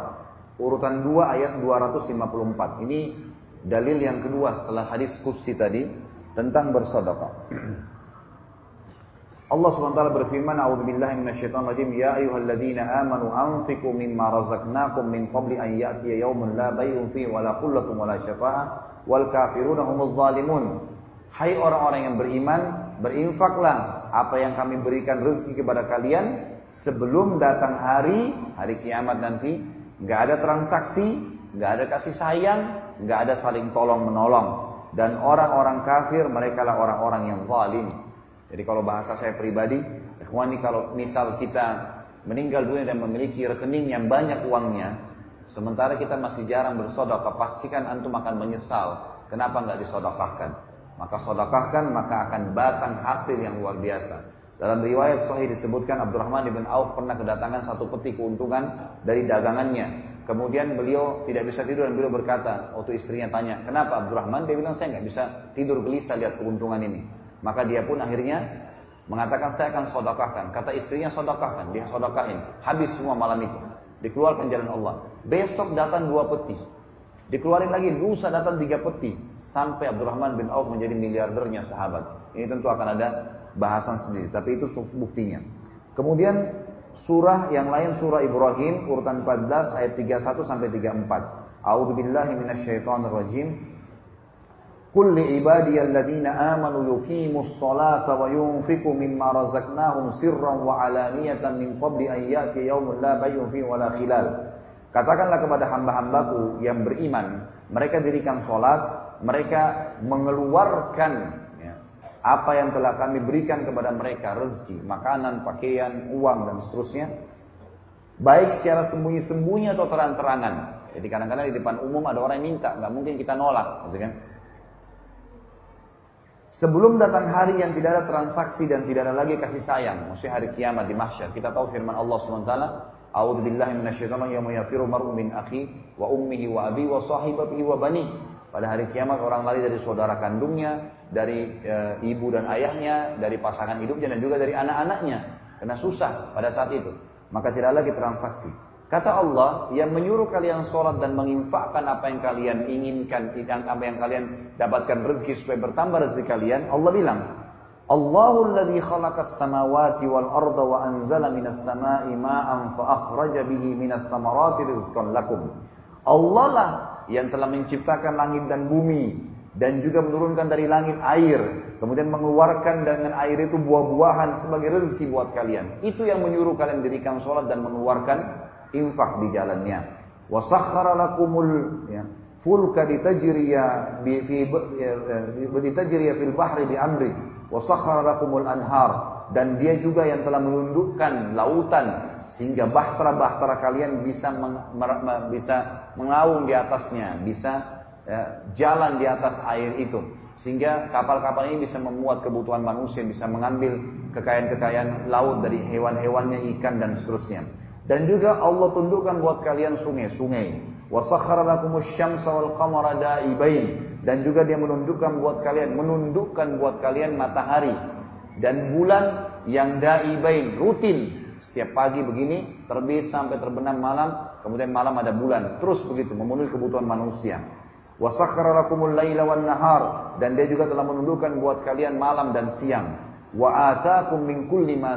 urutan 2 ayat 254. Ini dalil yang kedua setelah hadis qudsi tadi tentang bersedekah. Allah SWT berfirman, "A'udzu billahi minasyaitonir rajim. Ya ayyuhalladzina amanu anfiqu mimma razaqnakum min qabli an ya'tiya yawmun la bay'un fihi wa la qullatun wa la syafa'ah wal kafiruna humuz zalimun." Hai orang-orang yang beriman, berinfaklah apa yang kami berikan rezeki kepada kalian sebelum datang hari hari kiamat nanti, nggak ada transaksi, nggak ada kasih sayang, nggak ada saling tolong menolong dan orang-orang kafir mereka lah orang-orang yang zalim. Jadi kalau bahasa saya pribadi, ikhwani kalau misal kita meninggal dunia dan memiliki rekening yang banyak uangnya, sementara kita masih jarang bersodokah, pastikan antum akan menyesal. Kenapa nggak disodokahkan? Maka sodokahkan, maka akan batang hasil yang luar biasa. Dalam riwayat Sahih disebutkan Abdurrahman bin Auf pernah kedatangan satu peti keuntungan dari dagangannya. Kemudian beliau tidak bisa tidur dan beliau berkata, waktu istrinya tanya, kenapa Abdurrahman? Dia bilang, saya nggak bisa tidur gelisah lihat keuntungan ini. Maka dia pun akhirnya mengatakan saya akan sodakahkan. Kata istrinya sodakahkan, dia sodakahin. Habis semua malam itu. Dikeluarkan jalan Allah. Besok datang dua peti. Dikeluarin lagi, lusa datang tiga peti. Sampai Abdurrahman bin Auf menjadi miliardernya sahabat. Ini tentu akan ada bahasan sendiri. Tapi itu buktinya. Kemudian surah yang lain surah Ibrahim urutan 14 ayat 31 sampai 34. A'udzu Qul li الذين amanu yuqimus الصلاة wa yunfiqu mimma razaqnahum sirran wa قبل min qabli an ya'ti yaumun la bay'un fihi khilal. Katakanlah kepada hamba-hambaku yang beriman, mereka dirikan sholat mereka mengeluarkan ya, apa yang telah kami berikan kepada mereka rezeki, makanan, pakaian, uang dan seterusnya baik secara sembunyi-sembunyi atau terang-terangan. Jadi kadang-kadang di depan umum ada orang yang minta, nggak mungkin kita nolak, gitu kan? Sebelum datang hari yang tidak ada transaksi dan tidak ada lagi kasih sayang, maksudnya hari kiamat di mahsyar. Kita tahu firman Allah SWT, A'udzu billahi minasyaitonir rajim yafiru mar'u min akhi wa ummihi wa abi wa sahibatihi wa bani. Pada hari kiamat orang lari dari saudara kandungnya, dari e, ibu dan ayahnya, dari pasangan hidupnya dan juga dari anak-anaknya. Karena susah pada saat itu. Maka tidak lagi transaksi. Kata Allah yang menyuruh kalian sholat dan menginfakkan apa yang kalian inginkan, apa yang kalian dapatkan rezeki supaya bertambah rezeki kalian. Allah bilang, Allahul ladzi khalaqas samawati wal arda wa anzala minas sama'i ma'an fa akhraja bihi minas thamarati rizqan lakum. Allah lah yang telah menciptakan langit dan bumi dan juga menurunkan dari langit air, kemudian mengeluarkan dengan air itu buah-buahan sebagai rezeki buat kalian. Itu yang menyuruh kalian dirikan sholat dan mengeluarkan infak di jalannya. Wa ya, fulka ditajriya bi fi ditajriya fil bahri bi amri wa anhar dan dia juga yang telah menundukkan lautan sehingga bahtera-bahtera kalian bisa meng, bisa mengaung di atasnya, bisa ya, jalan di atas air itu sehingga kapal-kapal ini bisa memuat kebutuhan manusia, bisa mengambil kekayaan-kekayaan laut dari hewan-hewannya, ikan dan seterusnya. Dan juga Allah tundukkan buat kalian sungai-sungai. Wasakhara lakumus syamsa wal qamara da'ibain. Dan juga dia menundukkan buat kalian, menundukkan buat kalian matahari. dan bulan yang daibain rutin setiap pagi begini terbit sampai terbenam malam kemudian malam ada bulan terus begitu memenuhi kebutuhan manusia wasakhkhara lakumul laila wan nahar dan dia juga telah menundukkan buat kalian malam dan siang wa min kulli ma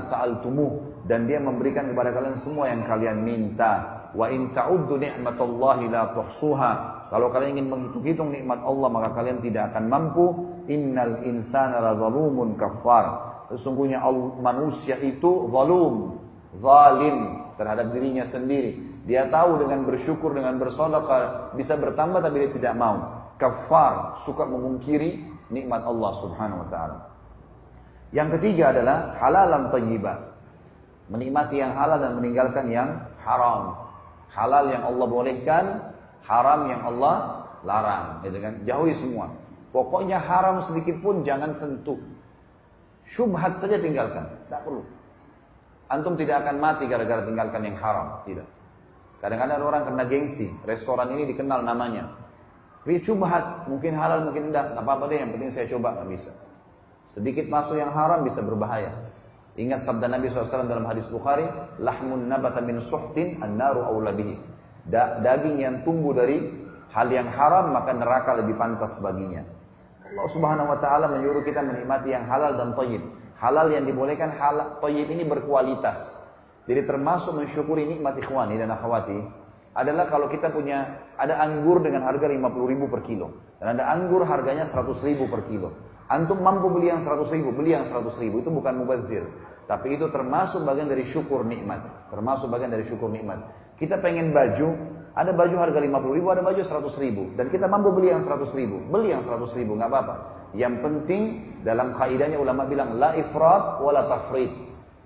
dan dia memberikan kepada kalian semua yang kalian minta. Wa in ta'uddu ni'matallahi la tuhsuha. Kalau kalian ingin menghitung-hitung nikmat Allah maka kalian tidak akan mampu. Innal insana zalumun kafar sesungguhnya manusia itu zalum zalim terhadap dirinya sendiri. Dia tahu dengan bersyukur, dengan bersedekah bisa bertambah tapi dia tidak mau. Kafar, suka memungkiri nikmat Allah Subhanahu wa taala. Yang ketiga adalah halalan thayyibah. Menikmati yang halal dan meninggalkan yang haram. Halal yang Allah bolehkan, haram yang Allah larang, gitu kan? Jauhi semua. Pokoknya haram sedikit pun jangan sentuh. Syubhat saja tinggalkan, tidak perlu. Antum tidak akan mati gara-gara tinggalkan yang haram, tidak. Kadang-kadang orang kena gengsi, restoran ini dikenal namanya. Tapi cuma mungkin halal, mungkin tidak, nggak apa-apa deh, yang penting saya coba, nggak bisa. Sedikit masuk yang haram bisa berbahaya. Ingat sabda Nabi SAW dalam hadis Bukhari, lahmun nabata min suhtin an-naru awlabihi. Da daging yang tumbuh dari hal yang haram maka neraka lebih pantas baginya. Allah Subhanahu wa taala menyuruh kita menikmati yang halal dan thayyib. Halal yang dibolehkan halal thayyib ini berkualitas. Jadi termasuk mensyukuri nikmat ikhwani dan akhwati adalah kalau kita punya ada anggur dengan harga 50 ribu per kilo dan ada anggur harganya 100 ribu per kilo. Antum mampu beli yang 100 ribu, beli yang 100 ribu itu bukan mubazir. Tapi itu termasuk bagian dari syukur nikmat. Termasuk bagian dari syukur nikmat. Kita pengen baju, ada baju harga 50 ribu, ada baju 100 ribu. Dan kita mampu beli yang 100 ribu. Beli yang 100 ribu, nggak apa-apa. Yang penting dalam kaidahnya ulama bilang la ifrat wala tafrid.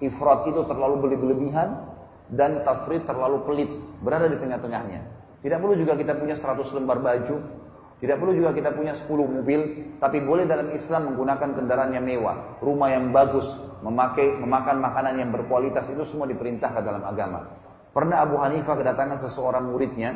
Ifrat itu terlalu berlebihan dan tafrid terlalu pelit, berada di tengah-tengahnya. Tidak perlu juga kita punya 100 lembar baju, tidak perlu juga kita punya 10 mobil, tapi boleh dalam Islam menggunakan kendaraan yang mewah, rumah yang bagus, memakai memakan makanan yang berkualitas itu semua diperintahkan dalam agama. Pernah Abu Hanifah kedatangan seseorang muridnya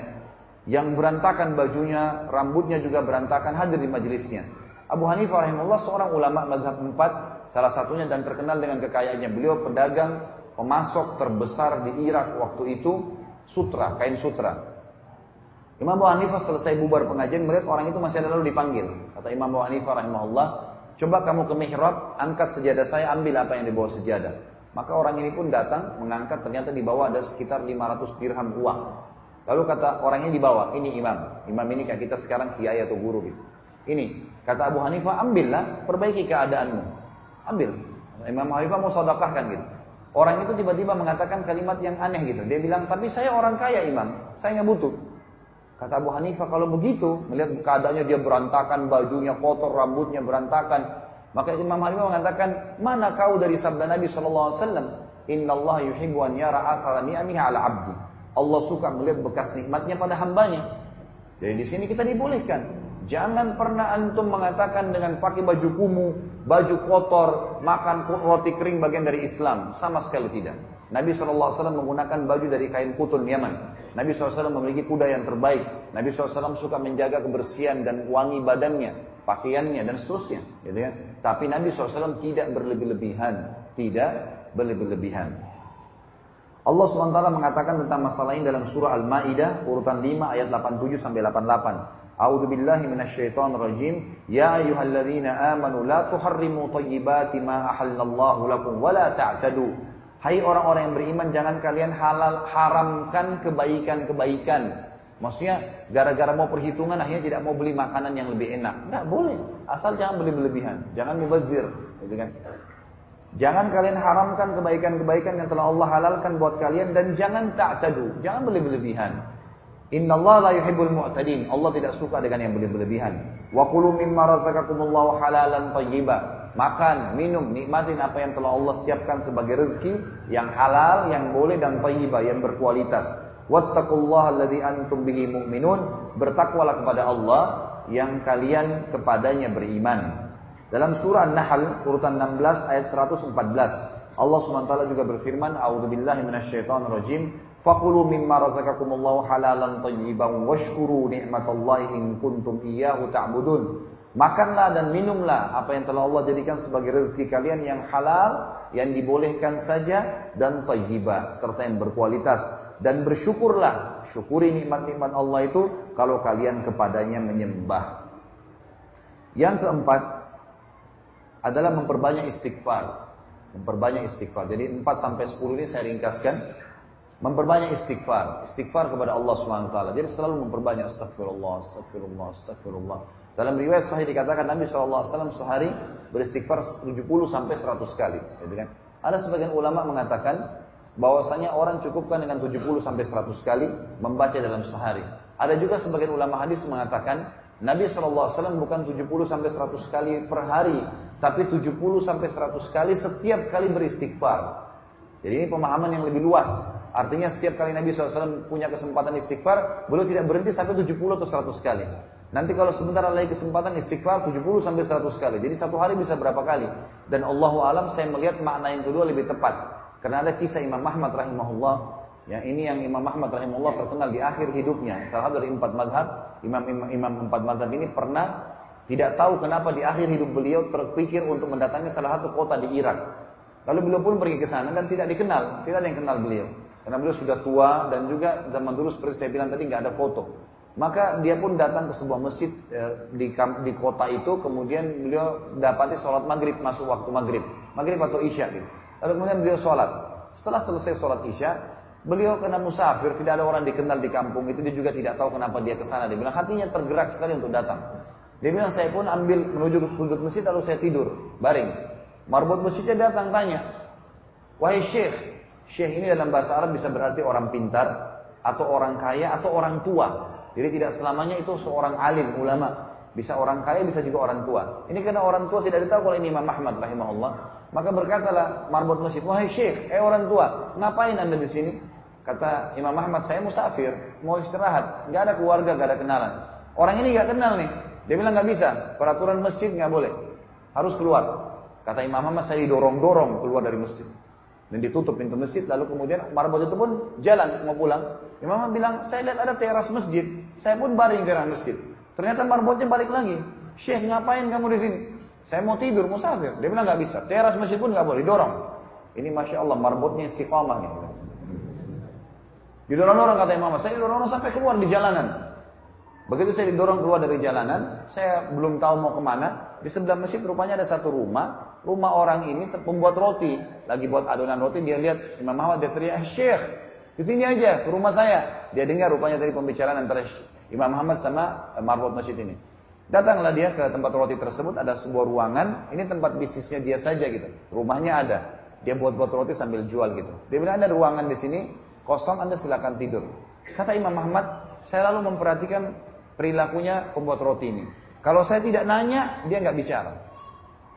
yang berantakan bajunya, rambutnya juga berantakan hadir di majelisnya. Abu Hanifah rahimahullah seorang ulama madhab 4 Salah satunya dan terkenal dengan kekayaannya. Beliau pedagang pemasok terbesar di Irak waktu itu sutra, kain sutra. Imam Abu Hanifah selesai bubar pengajian melihat orang itu masih ada lalu dipanggil. Kata Imam Abu Hanifah rahimahullah, coba kamu ke mihrab, angkat sejadah saya, ambil apa yang dibawa sejadah. Maka orang ini pun datang, mengangkat, ternyata di bawah ada sekitar 500 dirham uang. Lalu kata orangnya di bawah, ini imam. Imam ini kayak kita sekarang kiai atau guru gitu. Ini, kata Abu Hanifah, ambillah, perbaiki keadaanmu. Ambil. Imam Hanifah mau sodakahkan gitu. Orang itu tiba-tiba mengatakan kalimat yang aneh gitu. Dia bilang, tapi saya orang kaya imam, saya nggak butuh. Kata Abu Hanifah, kalau begitu, melihat keadaannya dia berantakan, bajunya kotor, rambutnya berantakan. Maka Imam Hanifah mengatakan, mana kau dari sabda Nabi SAW? Inna Allah yuhibbu an yara akala ni'amihi ala abdi. Allah suka melihat bekas nikmatnya pada hambanya. Jadi di sini kita dibolehkan. Jangan pernah antum mengatakan dengan pakai baju kumuh, baju kotor, makan roti kering bagian dari Islam. Sama sekali tidak. Nabi SAW menggunakan baju dari kain kutun Yaman. Nabi SAW memiliki kuda yang terbaik. Nabi SAW suka menjaga kebersihan dan wangi badannya, pakaiannya dan seterusnya. Gitu ya. Tapi Nabi SAW tidak berlebih-lebihan. Tidak berlebih-lebihan. Allah SWT mengatakan tentang masalah ini dalam surah Al-Ma'idah urutan 5 ayat 87 sampai 88. A'udzu billahi minasyaitonir rajim. Ya ayyuhalladzina amanu la tuharrimu thayyibati ma ahallallahu lakum wa la ta'tadu. Hai orang-orang yang beriman jangan kalian halal haramkan kebaikan-kebaikan. Maksudnya gara-gara mau perhitungan akhirnya tidak mau beli makanan yang lebih enak. Enggak boleh. Asal jangan beli berlebihan. Jangan mubazir, gitu kan. Jangan kalian haramkan kebaikan-kebaikan yang telah Allah halalkan buat kalian dan jangan ta'tadu. Jangan beli berlebihan. Inna Allah la yuhibbul mu'tadin. Allah tidak suka dengan yang berlebihan. Wa kulu mimma razaqakumullahu halalan thayyiba. Makan, minum, nikmatin apa yang telah Allah siapkan sebagai rezeki yang halal, yang boleh dan thayyiba, yang berkualitas. Wattaqullaha alladhi antum bihi mu'minun. Bertakwalah kepada Allah yang kalian kepadanya beriman. Dalam surah An-Nahl urutan 16 ayat 114 Allah SWT juga berfirman A'udzubillahi minasyaitonirrajim Fakulu mimma razaqakumullahu halalan tayyiban washkuru ni'matallahi in kuntum iyyahu ta'budun. Makanlah dan minumlah apa yang telah Allah jadikan sebagai rezeki kalian yang halal, yang dibolehkan saja dan tayyibah serta yang berkualitas dan bersyukurlah, syukuri nikmat-nikmat Allah itu kalau kalian kepadanya menyembah. Yang keempat adalah memperbanyak istighfar. Memperbanyak istighfar. Jadi 4 sampai 10 ini saya ringkaskan. Memperbanyak istighfar. Istighfar kepada Allah SWT. Jadi selalu memperbanyak astagfirullah, astagfirullah, astagfirullah. Dalam riwayat sahih dikatakan Nabi SAW sehari beristighfar 70 sampai 100 kali. Gitu kan? Ada sebagian ulama mengatakan bahwasanya orang cukupkan dengan 70 sampai 100 kali membaca dalam sehari. Ada juga sebagian ulama hadis mengatakan Nabi SAW bukan 70 sampai 100 kali per hari, tapi 70 sampai 100 kali setiap kali beristighfar. Jadi ini pemahaman yang lebih luas. Artinya setiap kali Nabi SAW punya kesempatan istighfar, beliau tidak berhenti sampai 70 atau 100 kali. Nanti kalau sebentar lagi kesempatan istighfar 70 sampai 100 kali. Jadi satu hari bisa berapa kali? Dan Allah alam saya melihat makna yang kedua lebih tepat. Karena ada kisah Imam Ahmad rahimahullah. Ya, ini yang Imam Ahmad rahimahullah terkenal di akhir hidupnya. Salah satu dari empat madhab, imam, imam, imam empat madhab ini pernah tidak tahu kenapa di akhir hidup beliau terpikir untuk mendatangi salah satu kota di Irak. Lalu beliau pun pergi ke sana dan tidak dikenal, tidak ada yang kenal beliau. Karena beliau sudah tua dan juga zaman dulu seperti saya bilang tadi nggak ada foto. Maka dia pun datang ke sebuah masjid eh, di, di kota itu, kemudian beliau dapati sholat maghrib masuk waktu maghrib, maghrib atau isya gitu. Lalu kemudian beliau sholat. Setelah selesai sholat isya, beliau kena musafir, tidak ada orang dikenal di kampung itu, dia juga tidak tahu kenapa dia ke sana. Dia bilang hatinya tergerak sekali untuk datang. Dia bilang saya pun ambil menuju ke sudut masjid lalu saya tidur, baring. Marbot masjidnya datang tanya, wahai syekh, syekh ini dalam bahasa Arab bisa berarti orang pintar, atau orang kaya, atau orang tua. Jadi tidak selamanya itu seorang alim, ulama. Bisa orang kaya, bisa juga orang tua. Ini karena orang tua tidak ditahu kalau ini Imam Ahmad rahimahullah. Maka berkatalah marbot masjid, wahai syekh, eh orang tua, ngapain anda di sini? Kata Imam Ahmad, saya musafir, mau istirahat, nggak ada keluarga, nggak ada kenalan. Orang ini nggak kenal nih, dia bilang nggak bisa, peraturan masjid nggak boleh, harus keluar. Kata Imam Ahmad, saya didorong-dorong keluar dari masjid. Dan ditutup pintu masjid, lalu kemudian marbot itu pun jalan mau pulang. Imam Ahmad bilang, saya lihat ada teras masjid. Saya pun baring teras masjid. Ternyata marbotnya balik lagi. Syekh ngapain kamu di sini? Saya mau tidur, mau safir. Dia bilang nggak bisa. Teras masjid pun nggak boleh, dorong. Ini masya Allah marbotnya istiqamah nih. Didorong-dorong kata Imam. Saya didorong sampai keluar di jalanan. Begitu saya didorong keluar dari jalanan, saya belum tahu mau ke mana. Di sebelah masjid rupanya ada satu rumah. Rumah orang ini membuat roti. Lagi buat adonan roti, dia lihat Imam Ahmad, dia teriak, Syekh, ke sini aja, ke rumah saya. Dia dengar rupanya dari pembicaraan antara Imam Ahmad sama eh, marbot masjid ini. Datanglah dia ke tempat roti tersebut, ada sebuah ruangan, ini tempat bisnisnya dia saja gitu. Rumahnya ada. Dia buat-buat roti sambil jual gitu. Dia bilang ada ruangan di sini, kosong Anda silakan tidur. Kata Imam Ahmad, saya lalu memperhatikan perilakunya pembuat roti ini. Kalau saya tidak nanya, dia nggak bicara.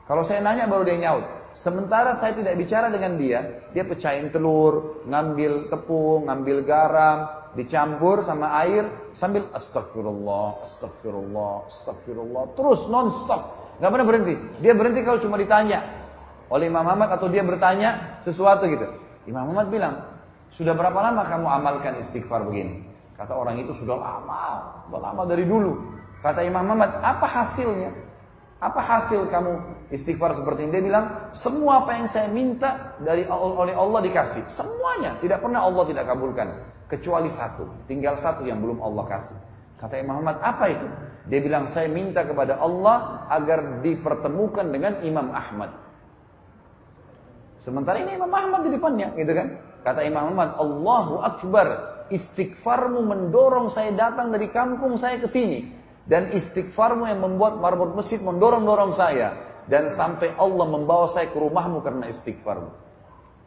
Kalau saya nanya baru dia nyaut. Sementara saya tidak bicara dengan dia, dia pecahin telur, ngambil tepung, ngambil garam, dicampur sama air sambil astagfirullah, astagfirullah, astagfirullah, terus non-stop, nggak pernah berhenti. Dia berhenti kalau cuma ditanya oleh Imam Muhammad atau dia bertanya sesuatu gitu. Imam Muhammad bilang, sudah berapa lama kamu amalkan istighfar begini? Kata orang itu sudah lama, sudah lama dari dulu. Kata Imam Muhammad, apa hasilnya? Apa hasil kamu istighfar seperti ini? Dia bilang, semua apa yang saya minta dari oleh Allah dikasih. Semuanya. Tidak pernah Allah tidak kabulkan. Kecuali satu. Tinggal satu yang belum Allah kasih. Kata Imam Muhammad, apa itu? Dia bilang, saya minta kepada Allah agar dipertemukan dengan Imam Ahmad. Sementara ini Imam Ahmad di depannya, gitu kan? Kata Imam Ahmad, Allahu Akbar istighfarmu mendorong saya datang dari kampung saya ke sini. Dan istighfarmu yang membuat marbot masjid mendorong-dorong saya. Dan sampai Allah membawa saya ke rumahmu karena istighfarmu.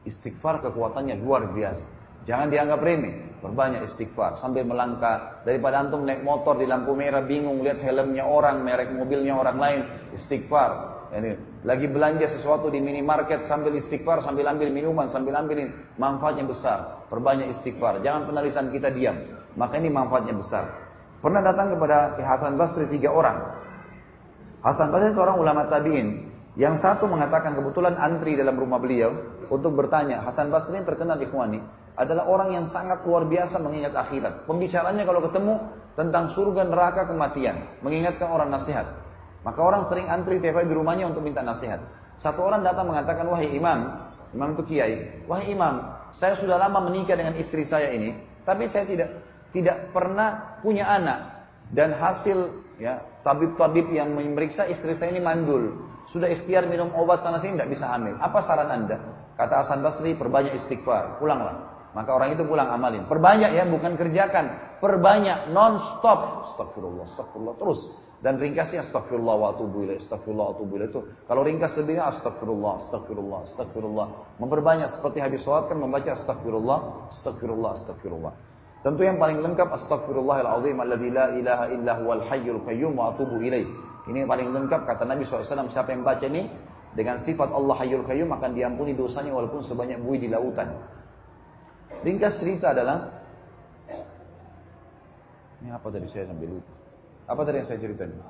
Istighfar kekuatannya luar biasa. Jangan dianggap remeh. Berbanyak istighfar. Sambil melangkah. Daripada antum naik motor di lampu merah bingung. Lihat helmnya orang, merek mobilnya orang lain. Istighfar. Ini lagi belanja sesuatu di minimarket sambil istighfar, sambil ambil minuman, sambil ambil. Manfaatnya besar. Perbanyak istighfar. Jangan penarisan kita diam. Maka ini manfaatnya besar. Pernah datang kepada Hasan Basri tiga orang. Hasan Basri seorang ulama tabiin. Yang satu mengatakan kebetulan antri dalam rumah beliau untuk bertanya. Hasan Basri ini terkenal ikhwani. Adalah orang yang sangat luar biasa mengingat akhirat. Pembicaranya kalau ketemu tentang surga, neraka, kematian. Mengingatkan orang nasihat. Maka orang sering antri tiap hari di rumahnya untuk minta nasihat. Satu orang datang mengatakan, wahai imam, imam itu kiai, wahai imam, saya sudah lama menikah dengan istri saya ini, tapi saya tidak tidak pernah punya anak dan hasil ya tabib-tabib yang memeriksa istri saya ini mandul, sudah ikhtiar minum obat sana sini tidak bisa hamil. Apa saran anda? Kata Hasan Basri, perbanyak istighfar, pulanglah. Maka orang itu pulang amalin. Perbanyak ya, bukan kerjakan. Perbanyak, non-stop. Astagfirullah, astagfirullah, terus. Dan ringkasnya astagfirullah wa atubu ilaih, astagfirullah wa atubu ilaih itu. Kalau ringkas lebihnya astagfirullah, astagfirullah, astagfirullah. Memperbanyak seperti habis sholat kan membaca astagfirullah, astagfirullah, astagfirullah. Tentu yang paling lengkap astagfirullahaladzim alladzi la ilaha illa huwal hayyul qayyum wa atubu ilaih. Ini paling lengkap kata Nabi SAW siapa yang baca ini dengan sifat Allah hayyul qayyum akan diampuni dosanya walaupun sebanyak buih di lautan. Ringkas cerita adalah ini apa tadi saya sambil lupa. Apa tadi yang saya ceritakan?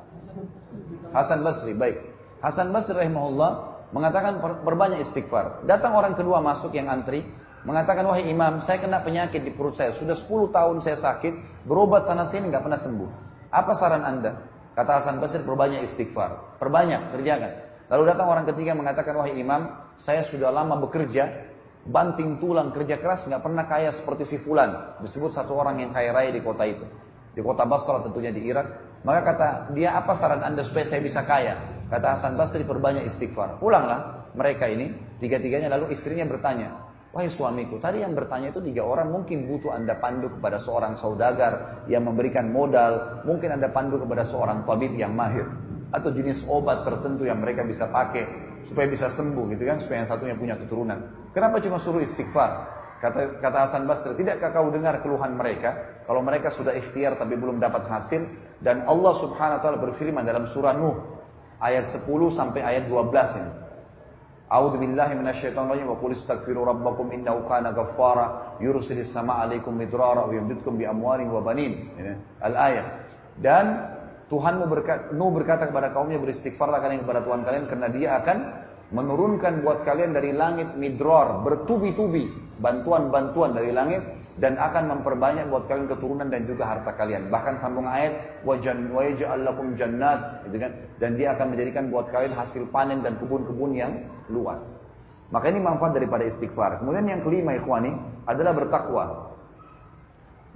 Hasan Basri, baik. Hasan Basri rahimahullah mengatakan berbanyak istighfar. Datang orang kedua masuk yang antri, mengatakan wahai imam, saya kena penyakit di perut saya. Sudah 10 tahun saya sakit, berobat sana sini nggak pernah sembuh. Apa saran anda? Kata Hasan Basri perbanyak istighfar. Perbanyak, kerjakan. Lalu datang orang ketiga mengatakan wahai imam, saya sudah lama bekerja, banting tulang kerja keras nggak pernah kaya seperti si fulan. Disebut satu orang yang kaya raya di kota itu. Di kota Basra tentunya di Irak. Maka kata dia apa saran anda supaya saya bisa kaya? Kata Hasan Basri perbanyak istighfar. Pulanglah mereka ini tiga-tiganya lalu istrinya bertanya, wahai suamiku tadi yang bertanya itu tiga orang mungkin butuh anda pandu kepada seorang saudagar yang memberikan modal, mungkin anda pandu kepada seorang tabib yang mahir atau jenis obat tertentu yang mereka bisa pakai supaya bisa sembuh gitu kan supaya yang satunya punya keturunan. Kenapa cuma suruh istighfar? Kata, kata Hasan Basri, tidakkah kau dengar keluhan mereka? Kalau mereka sudah ikhtiar tapi belum dapat hasil, dan Allah subhanahu wa ta'ala berfirman dalam surah Nuh, ayat 10 sampai ayat 12 ini. A'udzu billahi minasyaitonir rajim wa qul istaghfiru rabbakum innahu kana ghaffara yursilis sama 'alaikum midrara wa yumditkum bi amwalin wa banin. Al-ayat. Dan Tuhanmu berkata, Nuh berkata kepada kaumnya beristighfarlah kalian kepada Tuhan kalian karena dia akan menurunkan buat kalian dari langit midror bertubi-tubi bantuan-bantuan dari langit dan akan memperbanyak buat kalian keturunan dan juga harta kalian. Bahkan sambung ayat wajan waja'allakum jannat gitu kan? Dan dia akan menjadikan buat kalian hasil panen dan kebun-kebun yang luas. Maka ini manfaat daripada istighfar. Kemudian yang kelima ikhwani adalah bertakwa.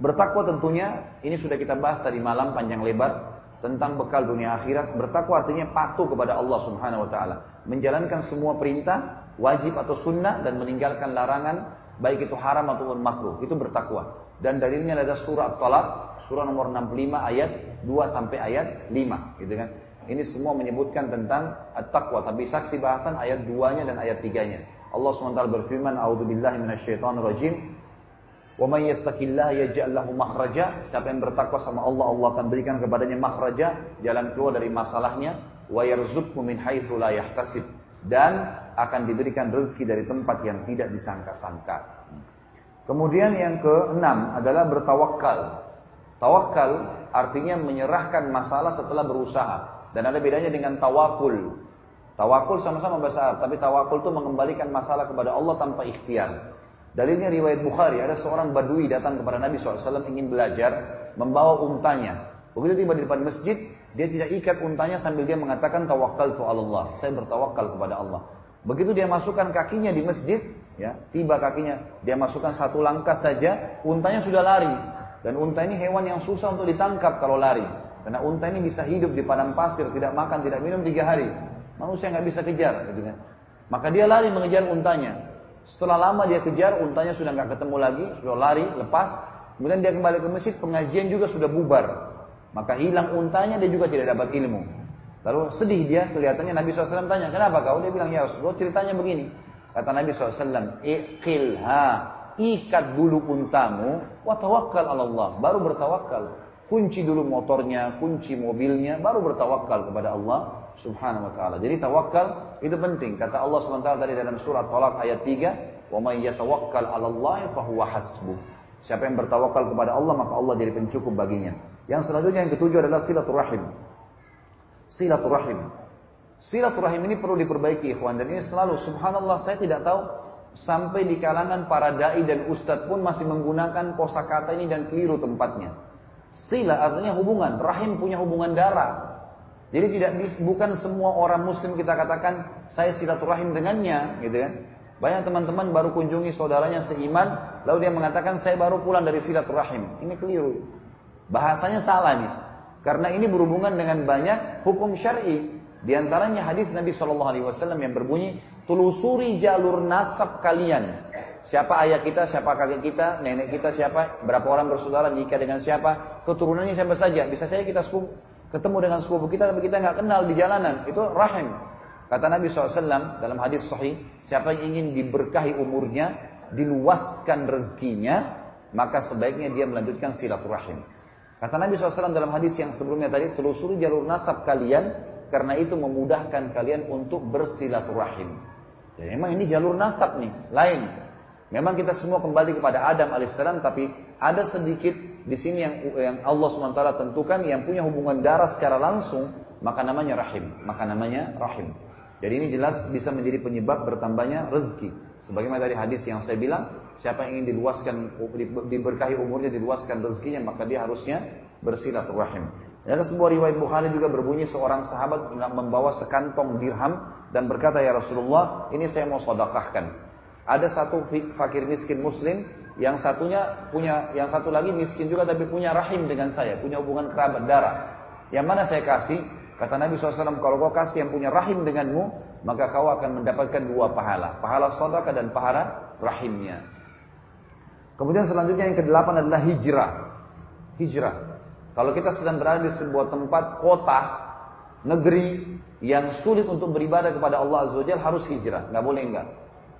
Bertakwa tentunya ini sudah kita bahas tadi malam panjang lebar tentang bekal dunia akhirat. Bertakwa artinya patuh kepada Allah Subhanahu wa taala, menjalankan semua perintah wajib atau sunnah dan meninggalkan larangan baik itu haram ataupun makruh. Itu bertakwa. Dan dalilnya ada surah Talak, surah nomor 65 ayat 2 sampai ayat 5, gitu kan. Ini semua menyebutkan tentang at-taqwa, tapi saksi bahasan ayat 2-nya dan ayat 3-nya. Allah SWT berfirman, "A'udzubillahi minasyaitonirrajim." Wa may yattaqillaha yaj'al makhraja. Siapa yang bertakwa sama Allah, Allah akan berikan kepadanya makhraja, jalan keluar dari masalahnya, wa yarzuqhu min haitsu la dan akan diberikan rezeki dari tempat yang tidak disangka-sangka. Kemudian yang keenam adalah bertawakal. Tawakal artinya menyerahkan masalah setelah berusaha dan ada bedanya dengan tawakul. Tawakul sama-sama bahasa Arab, tapi tawakul itu mengembalikan masalah kepada Allah tanpa ikhtiar. Dalilnya riwayat Bukhari, ada seorang badui datang kepada Nabi SAW ingin belajar, membawa untanya. Begitu tiba di depan masjid, dia tidak ikat untanya sambil dia mengatakan tawakal tu Allah. Saya bertawakal kepada Allah. Begitu dia masukkan kakinya di masjid, ya tiba kakinya, dia masukkan satu langkah saja, untanya sudah lari. Dan unta ini hewan yang susah untuk ditangkap kalau lari. Karena unta ini bisa hidup di padang pasir, tidak makan, tidak minum tiga hari. Manusia nggak bisa kejar, gitu kan. Maka dia lari mengejar untanya. Setelah lama dia kejar, untanya sudah nggak ketemu lagi, sudah lari, lepas. Kemudian dia kembali ke masjid, pengajian juga sudah bubar. Maka hilang untanya, dia juga tidak dapat ilmu. Lalu sedih dia, kelihatannya Nabi SAW tanya, kenapa kau? Dia bilang, ya Rasulullah ceritanya begini. Kata Nabi SAW, Iqilha, ikat dulu untamu, wa tawakkal Allah, baru bertawakal. Kunci dulu motornya, kunci mobilnya, baru bertawakal kepada Allah Subhanahu wa taala. Jadi tawakal itu penting. Kata Allah SWT tadi dalam surat Talak ayat 3, "Wa may yatawakkal 'ala Allah fa huwa hasbuh." Siapa yang bertawakal kepada Allah maka Allah jadi pencukup baginya. Yang selanjutnya yang ketujuh adalah silaturahim. Silaturahim. Silaturahim ini perlu diperbaiki ikhwan dan ini selalu subhanallah saya tidak tahu sampai di kalangan para dai dan ustadz pun masih menggunakan kosakata ini dan keliru tempatnya. Sila artinya hubungan, rahim punya hubungan darah. Jadi tidak bukan semua orang muslim kita katakan saya silaturahim dengannya, gitu kan. Banyak teman-teman baru kunjungi saudaranya seiman, lalu dia mengatakan saya baru pulang dari silaturahim. Ini keliru. Bahasanya salah nih. Karena ini berhubungan dengan banyak hukum syar'i. Di antaranya hadis Nabi Shallallahu Alaihi Wasallam yang berbunyi, telusuri jalur nasab kalian. Siapa ayah kita, siapa kakek kita, nenek kita siapa, berapa orang bersaudara nikah dengan siapa, keturunannya siapa saja. Bisa saja kita ketemu dengan sepupu kita tapi kita nggak kenal di jalanan itu rahim kata Nabi SAW dalam hadis sahih siapa yang ingin diberkahi umurnya diluaskan rezekinya maka sebaiknya dia melanjutkan silaturahim kata Nabi SAW dalam hadis yang sebelumnya tadi telusuri jalur nasab kalian karena itu memudahkan kalian untuk bersilaturahim jadi memang ini jalur nasab nih lain memang kita semua kembali kepada Adam alaihissalam tapi ada sedikit di sini yang, yang Allah SWT tentukan yang punya hubungan darah secara langsung, maka namanya rahim. Maka namanya rahim. Jadi ini jelas bisa menjadi penyebab bertambahnya rezeki. Sebagaimana dari hadis yang saya bilang, siapa yang ingin diluaskan, diberkahi umurnya, diluaskan rezekinya, maka dia harusnya bersilaturahim. Ada sebuah riwayat Bukhari juga berbunyi seorang sahabat membawa sekantong dirham dan berkata, Ya Rasulullah, ini saya mau sodakahkan. Ada satu fakir miskin muslim yang satunya punya, yang satu lagi miskin juga tapi punya rahim dengan saya, punya hubungan kerabat darah. Yang mana saya kasih? Kata Nabi SAW, kalau kau kasih yang punya rahim denganmu, maka kau akan mendapatkan dua pahala. Pahala sodaka dan pahala rahimnya. Kemudian selanjutnya yang kedelapan adalah hijrah. Hijrah. Kalau kita sedang berada di sebuah tempat, kota, negeri yang sulit untuk beribadah kepada Allah Azza wa harus hijrah. Nggak boleh enggak.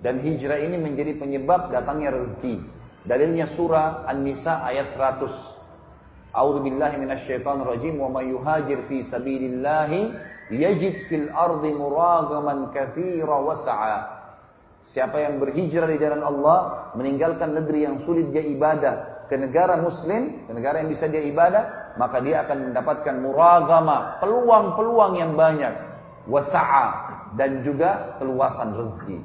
Dan hijrah ini menjadi penyebab datangnya rezeki. Dalilnya surah An-Nisa ayat 100. A'udzu billahi minasyaitonir rajim wa may yuhajir fi sabilillah yajid fil ardi muragaman katsira wasa'a. Siapa yang berhijrah di jalan Allah, meninggalkan negeri yang sulit dia ibadah ke negara muslim, ke negara yang bisa dia ibadah, maka dia akan mendapatkan muragama, peluang-peluang yang banyak, wasa'a dan juga keluasan rezeki.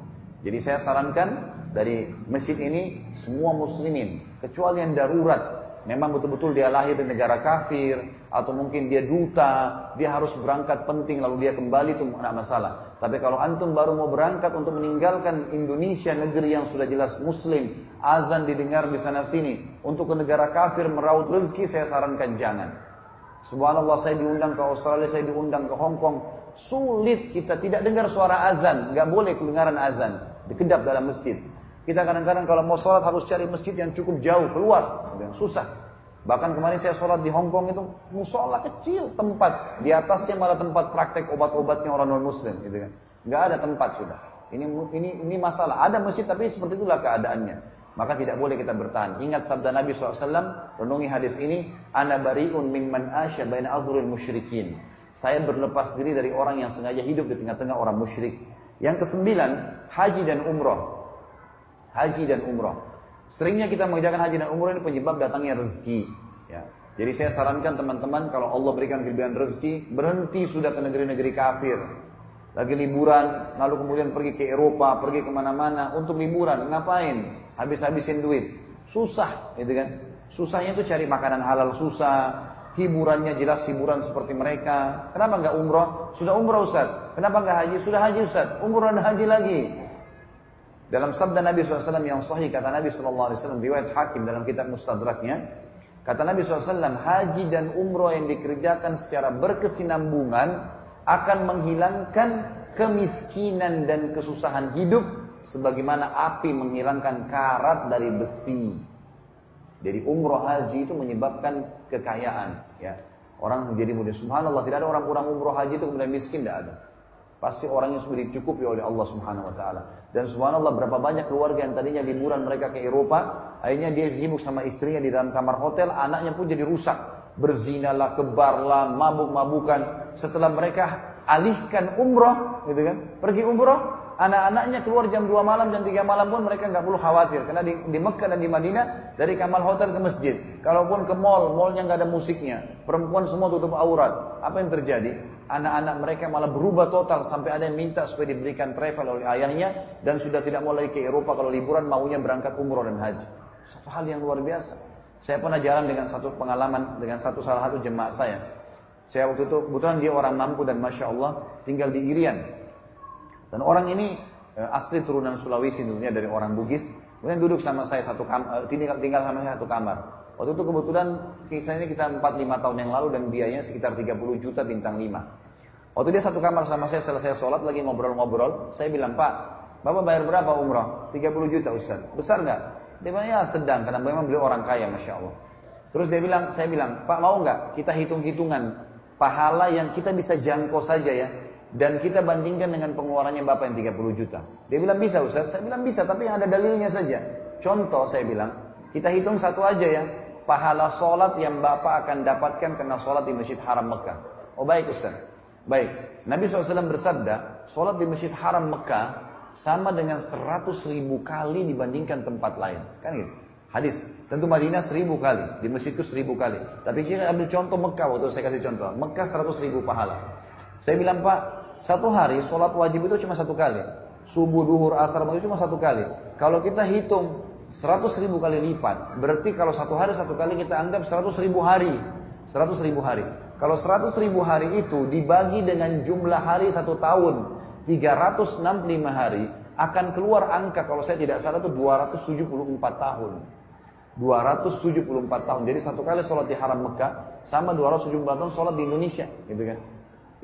Jadi saya sarankan dari masjid ini semua muslimin kecuali yang darurat memang betul-betul dia lahir di negara kafir atau mungkin dia duta dia harus berangkat penting lalu dia kembali itu tidak masalah. Tapi kalau antum baru mau berangkat untuk meninggalkan Indonesia negeri yang sudah jelas muslim azan didengar di sana sini untuk ke negara kafir meraut rezeki saya sarankan jangan. Subhanallah saya diundang ke Australia saya diundang ke Hong Kong. Sulit kita tidak dengar suara azan. Nggak boleh kedengaran azan. Dikedap dalam masjid kita kadang-kadang kalau mau sholat harus cari masjid yang cukup jauh keluar, yang susah. Bahkan kemarin saya sholat di Hong Kong itu musola kecil tempat di atasnya malah tempat praktek obat-obatnya orang non Muslim, gitu kan? Gak ada tempat sudah. Ini ini ini masalah. Ada masjid tapi seperti itulah keadaannya. Maka tidak boleh kita bertahan. Ingat sabda Nabi SAW, renungi hadis ini, Ana bari'un mimman asya baina adhuril musyrikin. Saya berlepas diri dari orang yang sengaja hidup di tengah-tengah orang musyrik. Yang kesembilan, haji dan umroh haji dan umroh. Seringnya kita mengerjakan haji dan umroh ini penyebab datangnya rezeki. Ya. Jadi saya sarankan teman-teman kalau Allah berikan kelebihan rezeki, berhenti sudah ke negeri-negeri kafir. Lagi liburan, lalu kemudian pergi ke Eropa, pergi ke mana-mana untuk liburan. Ngapain? Habis-habisin duit. Susah, gitu kan? Susahnya itu cari makanan halal susah, hiburannya jelas hiburan seperti mereka. Kenapa nggak umroh? Sudah umroh Ustaz. Kenapa nggak haji? Sudah haji Ustaz. Umroh dan haji lagi. Dalam sabda Nabi SAW yang sahih kata Nabi SAW riwayat Hakim dalam kitab Mustadraknya kata Nabi SAW haji dan umroh yang dikerjakan secara berkesinambungan akan menghilangkan kemiskinan dan kesusahan hidup sebagaimana api menghilangkan karat dari besi. Jadi umroh haji itu menyebabkan kekayaan ya. Orang menjadi mudah subhanallah tidak ada orang-orang umroh haji itu kemudian miskin tidak ada. Pasti orang yang sudah dicukupi oleh Allah Subhanahu wa taala. Dan subhanallah berapa banyak keluarga yang tadinya liburan mereka ke Eropa, akhirnya dia sibuk sama istrinya di dalam kamar hotel, anaknya pun jadi rusak. Berzinalah, kebarlah, mabuk-mabukan. Setelah mereka alihkan umroh, gitu kan? Pergi umroh, anak-anaknya keluar jam 2 malam, jam 3 malam pun mereka nggak perlu khawatir. Karena di, di Mekah dan di Madinah, dari kamar hotel ke masjid. Kalaupun ke mall, mallnya nggak ada musiknya. Perempuan semua tutup aurat. Apa yang terjadi? Anak-anak mereka malah berubah total. Sampai ada yang minta supaya diberikan travel oleh ayahnya. Dan sudah tidak mau lagi ke Eropa kalau liburan, maunya berangkat umroh dan haji. Satu hal yang luar biasa. Saya pernah jalan dengan satu pengalaman, dengan satu salah satu jemaah saya. Saya waktu itu kebetulan dia orang mampu dan masya Allah tinggal di Irian. Dan orang ini eh, asli turunan Sulawesi tentunya dari orang Bugis. Kemudian duduk sama saya satu kamar, eh, tinggal, tinggal sama saya satu kamar. Waktu itu kebetulan kisah ini kita 4-5 tahun yang lalu dan biayanya sekitar 30 juta bintang 5. Waktu dia satu kamar sama saya selesai sholat lagi ngobrol-ngobrol, saya bilang Pak, Bapak bayar berapa umroh? 30 juta Ustaz. Besar nggak? Dia bilang ya sedang karena memang beliau orang kaya Masya Allah. Terus dia bilang, saya bilang, Pak mau nggak kita hitung-hitungan pahala yang kita bisa jangkau saja ya. Dan kita bandingkan dengan pengeluarannya Bapak yang 30 juta. Dia bilang bisa Ustaz, saya bilang bisa tapi yang ada dalilnya saja. Contoh saya bilang, kita hitung satu aja ya. Pahala sholat yang Bapak akan dapatkan karena sholat di Masjid Haram Mekah. Oh baik Ustaz. Baik. Nabi SAW bersabda, sholat di Masjid Haram Mekah sama dengan 100 ribu kali dibandingkan tempat lain. Kan gitu. Hadis. Tentu Madinah seribu kali. Di masjid itu seribu kali. Tapi kita ambil contoh Mekah waktu saya kasih contoh. Mekah seratus ribu pahala. Saya bilang Pak, satu hari sholat wajib itu cuma satu kali. Subuh, duhur, asar, maghrib cuma satu kali. Kalau kita hitung seratus ribu kali lipat, berarti kalau satu hari satu kali kita anggap seratus ribu hari. Seratus ribu hari. Kalau seratus ribu hari itu dibagi dengan jumlah hari satu tahun, 365 hari, akan keluar angka kalau saya tidak salah itu 274 tahun. 274 tahun. Jadi satu kali sholat di haram Mekah sama 274 tahun sholat di Indonesia, gitu kan?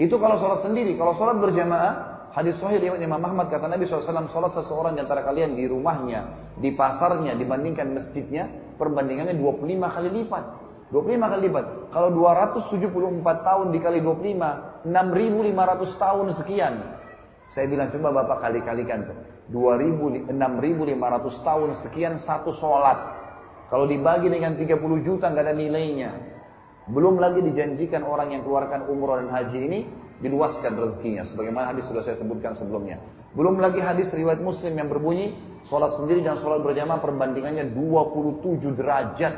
Itu kalau sholat sendiri. Kalau sholat berjamaah, hadis sahih riwayat Imam Ahmad kata Nabi SAW, sholat seseorang di antara kalian di rumahnya, di pasarnya dibandingkan masjidnya, perbandingannya 25 kali lipat. 25 kali lipat. Kalau 274 tahun dikali 25, 6.500 tahun sekian. Saya bilang coba Bapak kali-kalikan tuh. 6.500 tahun sekian satu sholat. Kalau dibagi dengan 30 juta nggak ada nilainya. Belum lagi dijanjikan orang yang keluarkan umroh dan haji ini diluaskan rezekinya. Sebagaimana hadis sudah saya sebutkan sebelumnya. Belum lagi hadis riwayat muslim yang berbunyi sholat sendiri dan sholat berjamaah perbandingannya 27 derajat.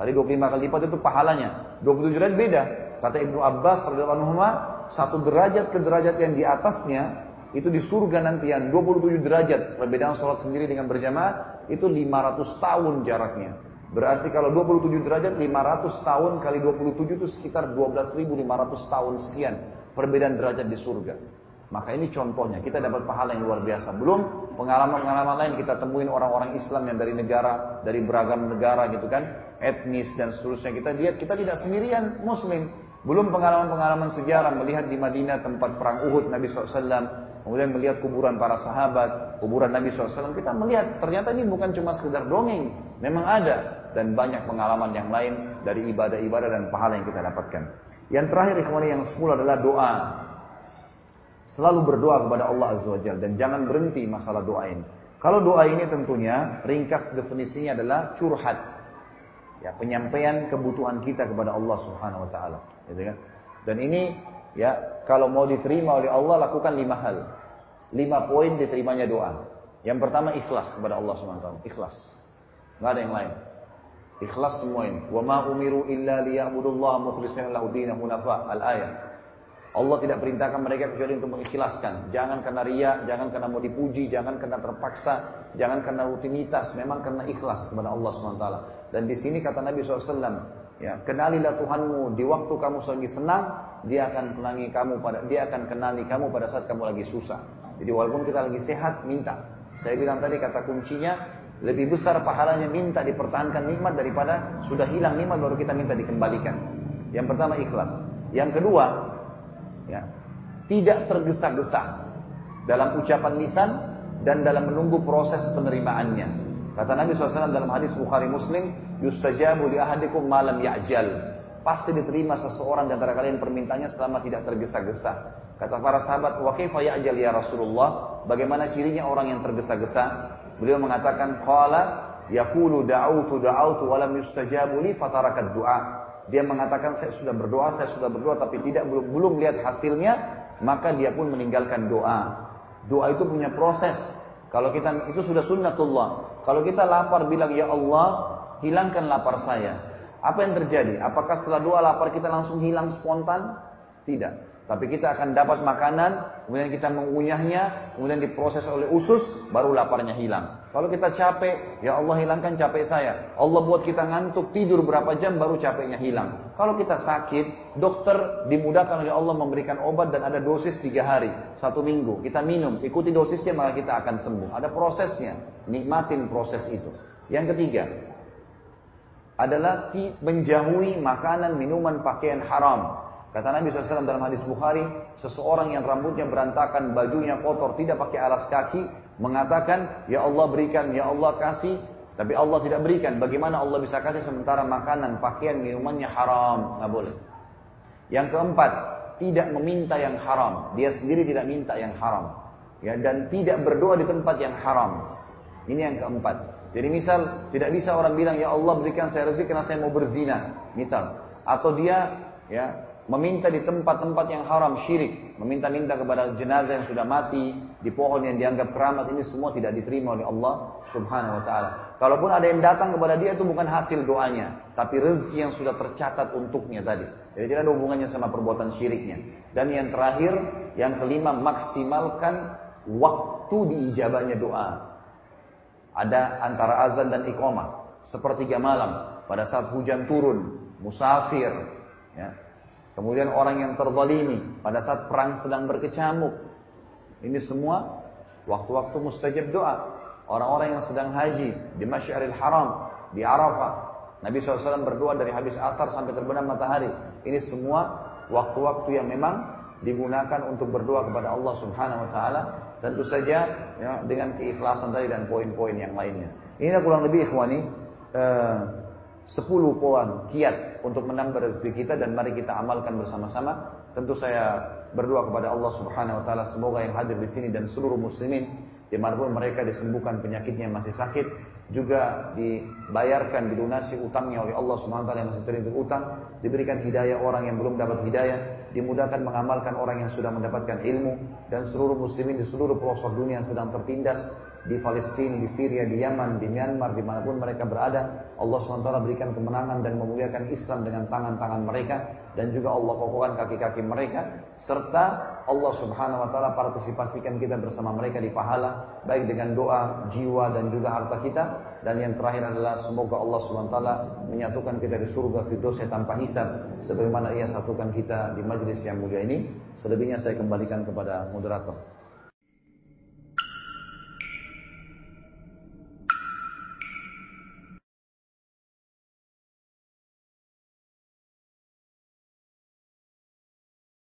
Tadi 25 kali lipat itu pahalanya. 27 derajat beda. Kata Ibnu Abbas radhiyallahu anhu satu derajat ke derajat yang di atasnya itu di surga nanti yang 27 derajat perbedaan sholat sendiri dengan berjamaah itu 500 tahun jaraknya berarti kalau 27 derajat 500 tahun kali 27 itu sekitar 12.500 tahun sekian perbedaan derajat di surga. Maka ini contohnya. Kita dapat pahala yang luar biasa. Belum pengalaman-pengalaman lain. Kita temuin orang-orang Islam yang dari negara dari beragam negara gitu kan. Etnis dan seterusnya. Kita lihat kita tidak sendirian muslim. Belum pengalaman-pengalaman sejarah. Melihat di Madinah tempat perang Uhud Nabi SAW kemudian melihat kuburan para sahabat, kuburan Nabi SAW, kita melihat ternyata ini bukan cuma sekedar dongeng, memang ada dan banyak pengalaman yang lain dari ibadah-ibadah dan pahala yang kita dapatkan. Yang terakhir ikhwani yang sepuluh adalah doa. Selalu berdoa kepada Allah Azza wa Jalla dan jangan berhenti masalah doa ini. Kalau doa ini tentunya ringkas definisinya adalah curhat. Ya, penyampaian kebutuhan kita kepada Allah Subhanahu wa taala, gitu kan? Dan ini Ya, kalau mau diterima oleh Allah lakukan lima hal. Lima poin diterimanya doa. Yang pertama ikhlas kepada Allah SWT. Ikhlas. Nggak ada yang lain. Ikhlas semua ini. Wa ma umiru illa liya'budullaha mukhlishina lahu dinahu Al-ayat. Allah tidak perintahkan mereka kecuali untuk mengikhlaskan. Jangan karena ria, jangan karena mau dipuji, jangan karena terpaksa, jangan karena rutinitas, memang karena ikhlas kepada Allah SWT. Dan di sini kata Nabi SAW, Ya, kenalilah Tuhanmu di waktu kamu lagi senang, dia akan kenali kamu pada dia akan kenali kamu pada saat kamu lagi susah. Jadi walaupun kita lagi sehat, minta. Saya bilang tadi kata kuncinya lebih besar pahalanya minta dipertahankan nikmat daripada sudah hilang nikmat baru kita minta dikembalikan. Yang pertama ikhlas. Yang kedua, ya, tidak tergesa-gesa dalam ucapan lisan dan dalam menunggu proses penerimaannya. Kata Nabi SAW dalam hadis Bukhari Muslim, yustajabu li ahadikum malam ya'jal. Pasti diterima seseorang di antara kalian permintaannya selama tidak tergesa-gesa. Kata para sahabat, wa kaifa ya'jal ya Rasulullah? Bagaimana cirinya orang yang tergesa-gesa? Beliau mengatakan, qala yaqulu da'autu da'autu wa lam yustajabu li fatarakat du'a. Dia mengatakan saya sudah berdoa, saya sudah berdoa tapi tidak belum belum lihat hasilnya, maka dia pun meninggalkan doa. Doa itu punya proses. Kalau kita itu sudah sunnatullah. Kalau kita lapar bilang ya Allah, hilangkan lapar saya. Apa yang terjadi? Apakah setelah doa lapar kita langsung hilang spontan? Tidak. Tapi kita akan dapat makanan, kemudian kita mengunyahnya, kemudian diproses oleh usus, baru laparnya hilang. Kalau kita capek, ya Allah hilangkan capek saya. Allah buat kita ngantuk, tidur berapa jam, baru capeknya hilang. Kalau kita sakit, dokter dimudahkan oleh Allah memberikan obat dan ada dosis tiga hari, satu minggu. Kita minum, ikuti dosisnya maka kita akan sembuh. Ada prosesnya, nikmatin proses itu. Yang ketiga, adalah menjauhi makanan, minuman, pakaian haram. Kata Nabi SAW dalam hadis Bukhari, seseorang yang rambutnya berantakan, bajunya kotor, tidak pakai alas kaki, mengatakan, Ya Allah berikan, Ya Allah kasih, tapi Allah tidak berikan. Bagaimana Allah bisa kasih sementara makanan, pakaian, minumannya haram? Nggak boleh. Yang keempat, tidak meminta yang haram. Dia sendiri tidak minta yang haram. Ya, dan tidak berdoa di tempat yang haram. Ini yang keempat. Jadi misal tidak bisa orang bilang ya Allah berikan saya rezeki karena saya mau berzina, misal. Atau dia ya meminta di tempat-tempat yang haram syirik, meminta-minta kepada jenazah yang sudah mati di pohon yang dianggap keramat ini semua tidak diterima oleh Allah Subhanahu wa taala. Kalaupun ada yang datang kepada dia itu bukan hasil doanya, tapi rezeki yang sudah tercatat untuknya tadi. Jadi tidak ada hubungannya sama perbuatan syiriknya. Dan yang terakhir, yang kelima maksimalkan waktu diijabahnya doa. Ada antara azan dan iqamah, sepertiga malam pada saat hujan turun, musafir, ya, Kemudian orang yang terzalimi pada saat perang sedang berkecamuk. Ini semua waktu-waktu mustajab doa. Orang-orang yang sedang haji di Masyaril Haram, di Arafah. Nabi SAW berdoa dari habis asar sampai terbenam matahari. Ini semua waktu-waktu yang memang digunakan untuk berdoa kepada Allah Subhanahu wa taala tentu saja ya, dengan keikhlasan tadi dan poin-poin yang lainnya. Ini kurang lebih ikhwani uh, 10 poin kiat untuk menambah rezeki kita dan mari kita amalkan bersama-sama. Tentu saya berdoa kepada Allah Subhanahu wa taala semoga yang hadir di sini dan seluruh muslimin di mana pun mereka disembuhkan penyakitnya yang masih sakit juga dibayarkan dilunasi utangnya oleh Allah Subhanahu wa taala yang masih terlilit utang, diberikan hidayah orang yang belum dapat hidayah, dimudahkan mengamalkan orang yang sudah mendapatkan ilmu dan seluruh muslimin di seluruh pelosok dunia yang sedang tertindas di Palestina, di Syria, di Yaman, di Myanmar, di mana pun mereka berada. Allah SWT berikan kemenangan dan memuliakan Islam dengan tangan-tangan mereka dan juga Allah kokohkan kaki-kaki mereka serta Allah Subhanahu wa taala partisipasikan kita bersama mereka di pahala baik dengan doa, jiwa dan juga harta kita. Dan yang terakhir adalah semoga Allah Subhanahu wa taala menyatukan kita di surga firdaus tanpa hisab sebagaimana ia satukan kita di majlis yang mulia ini. Selebihnya saya kembalikan kepada moderator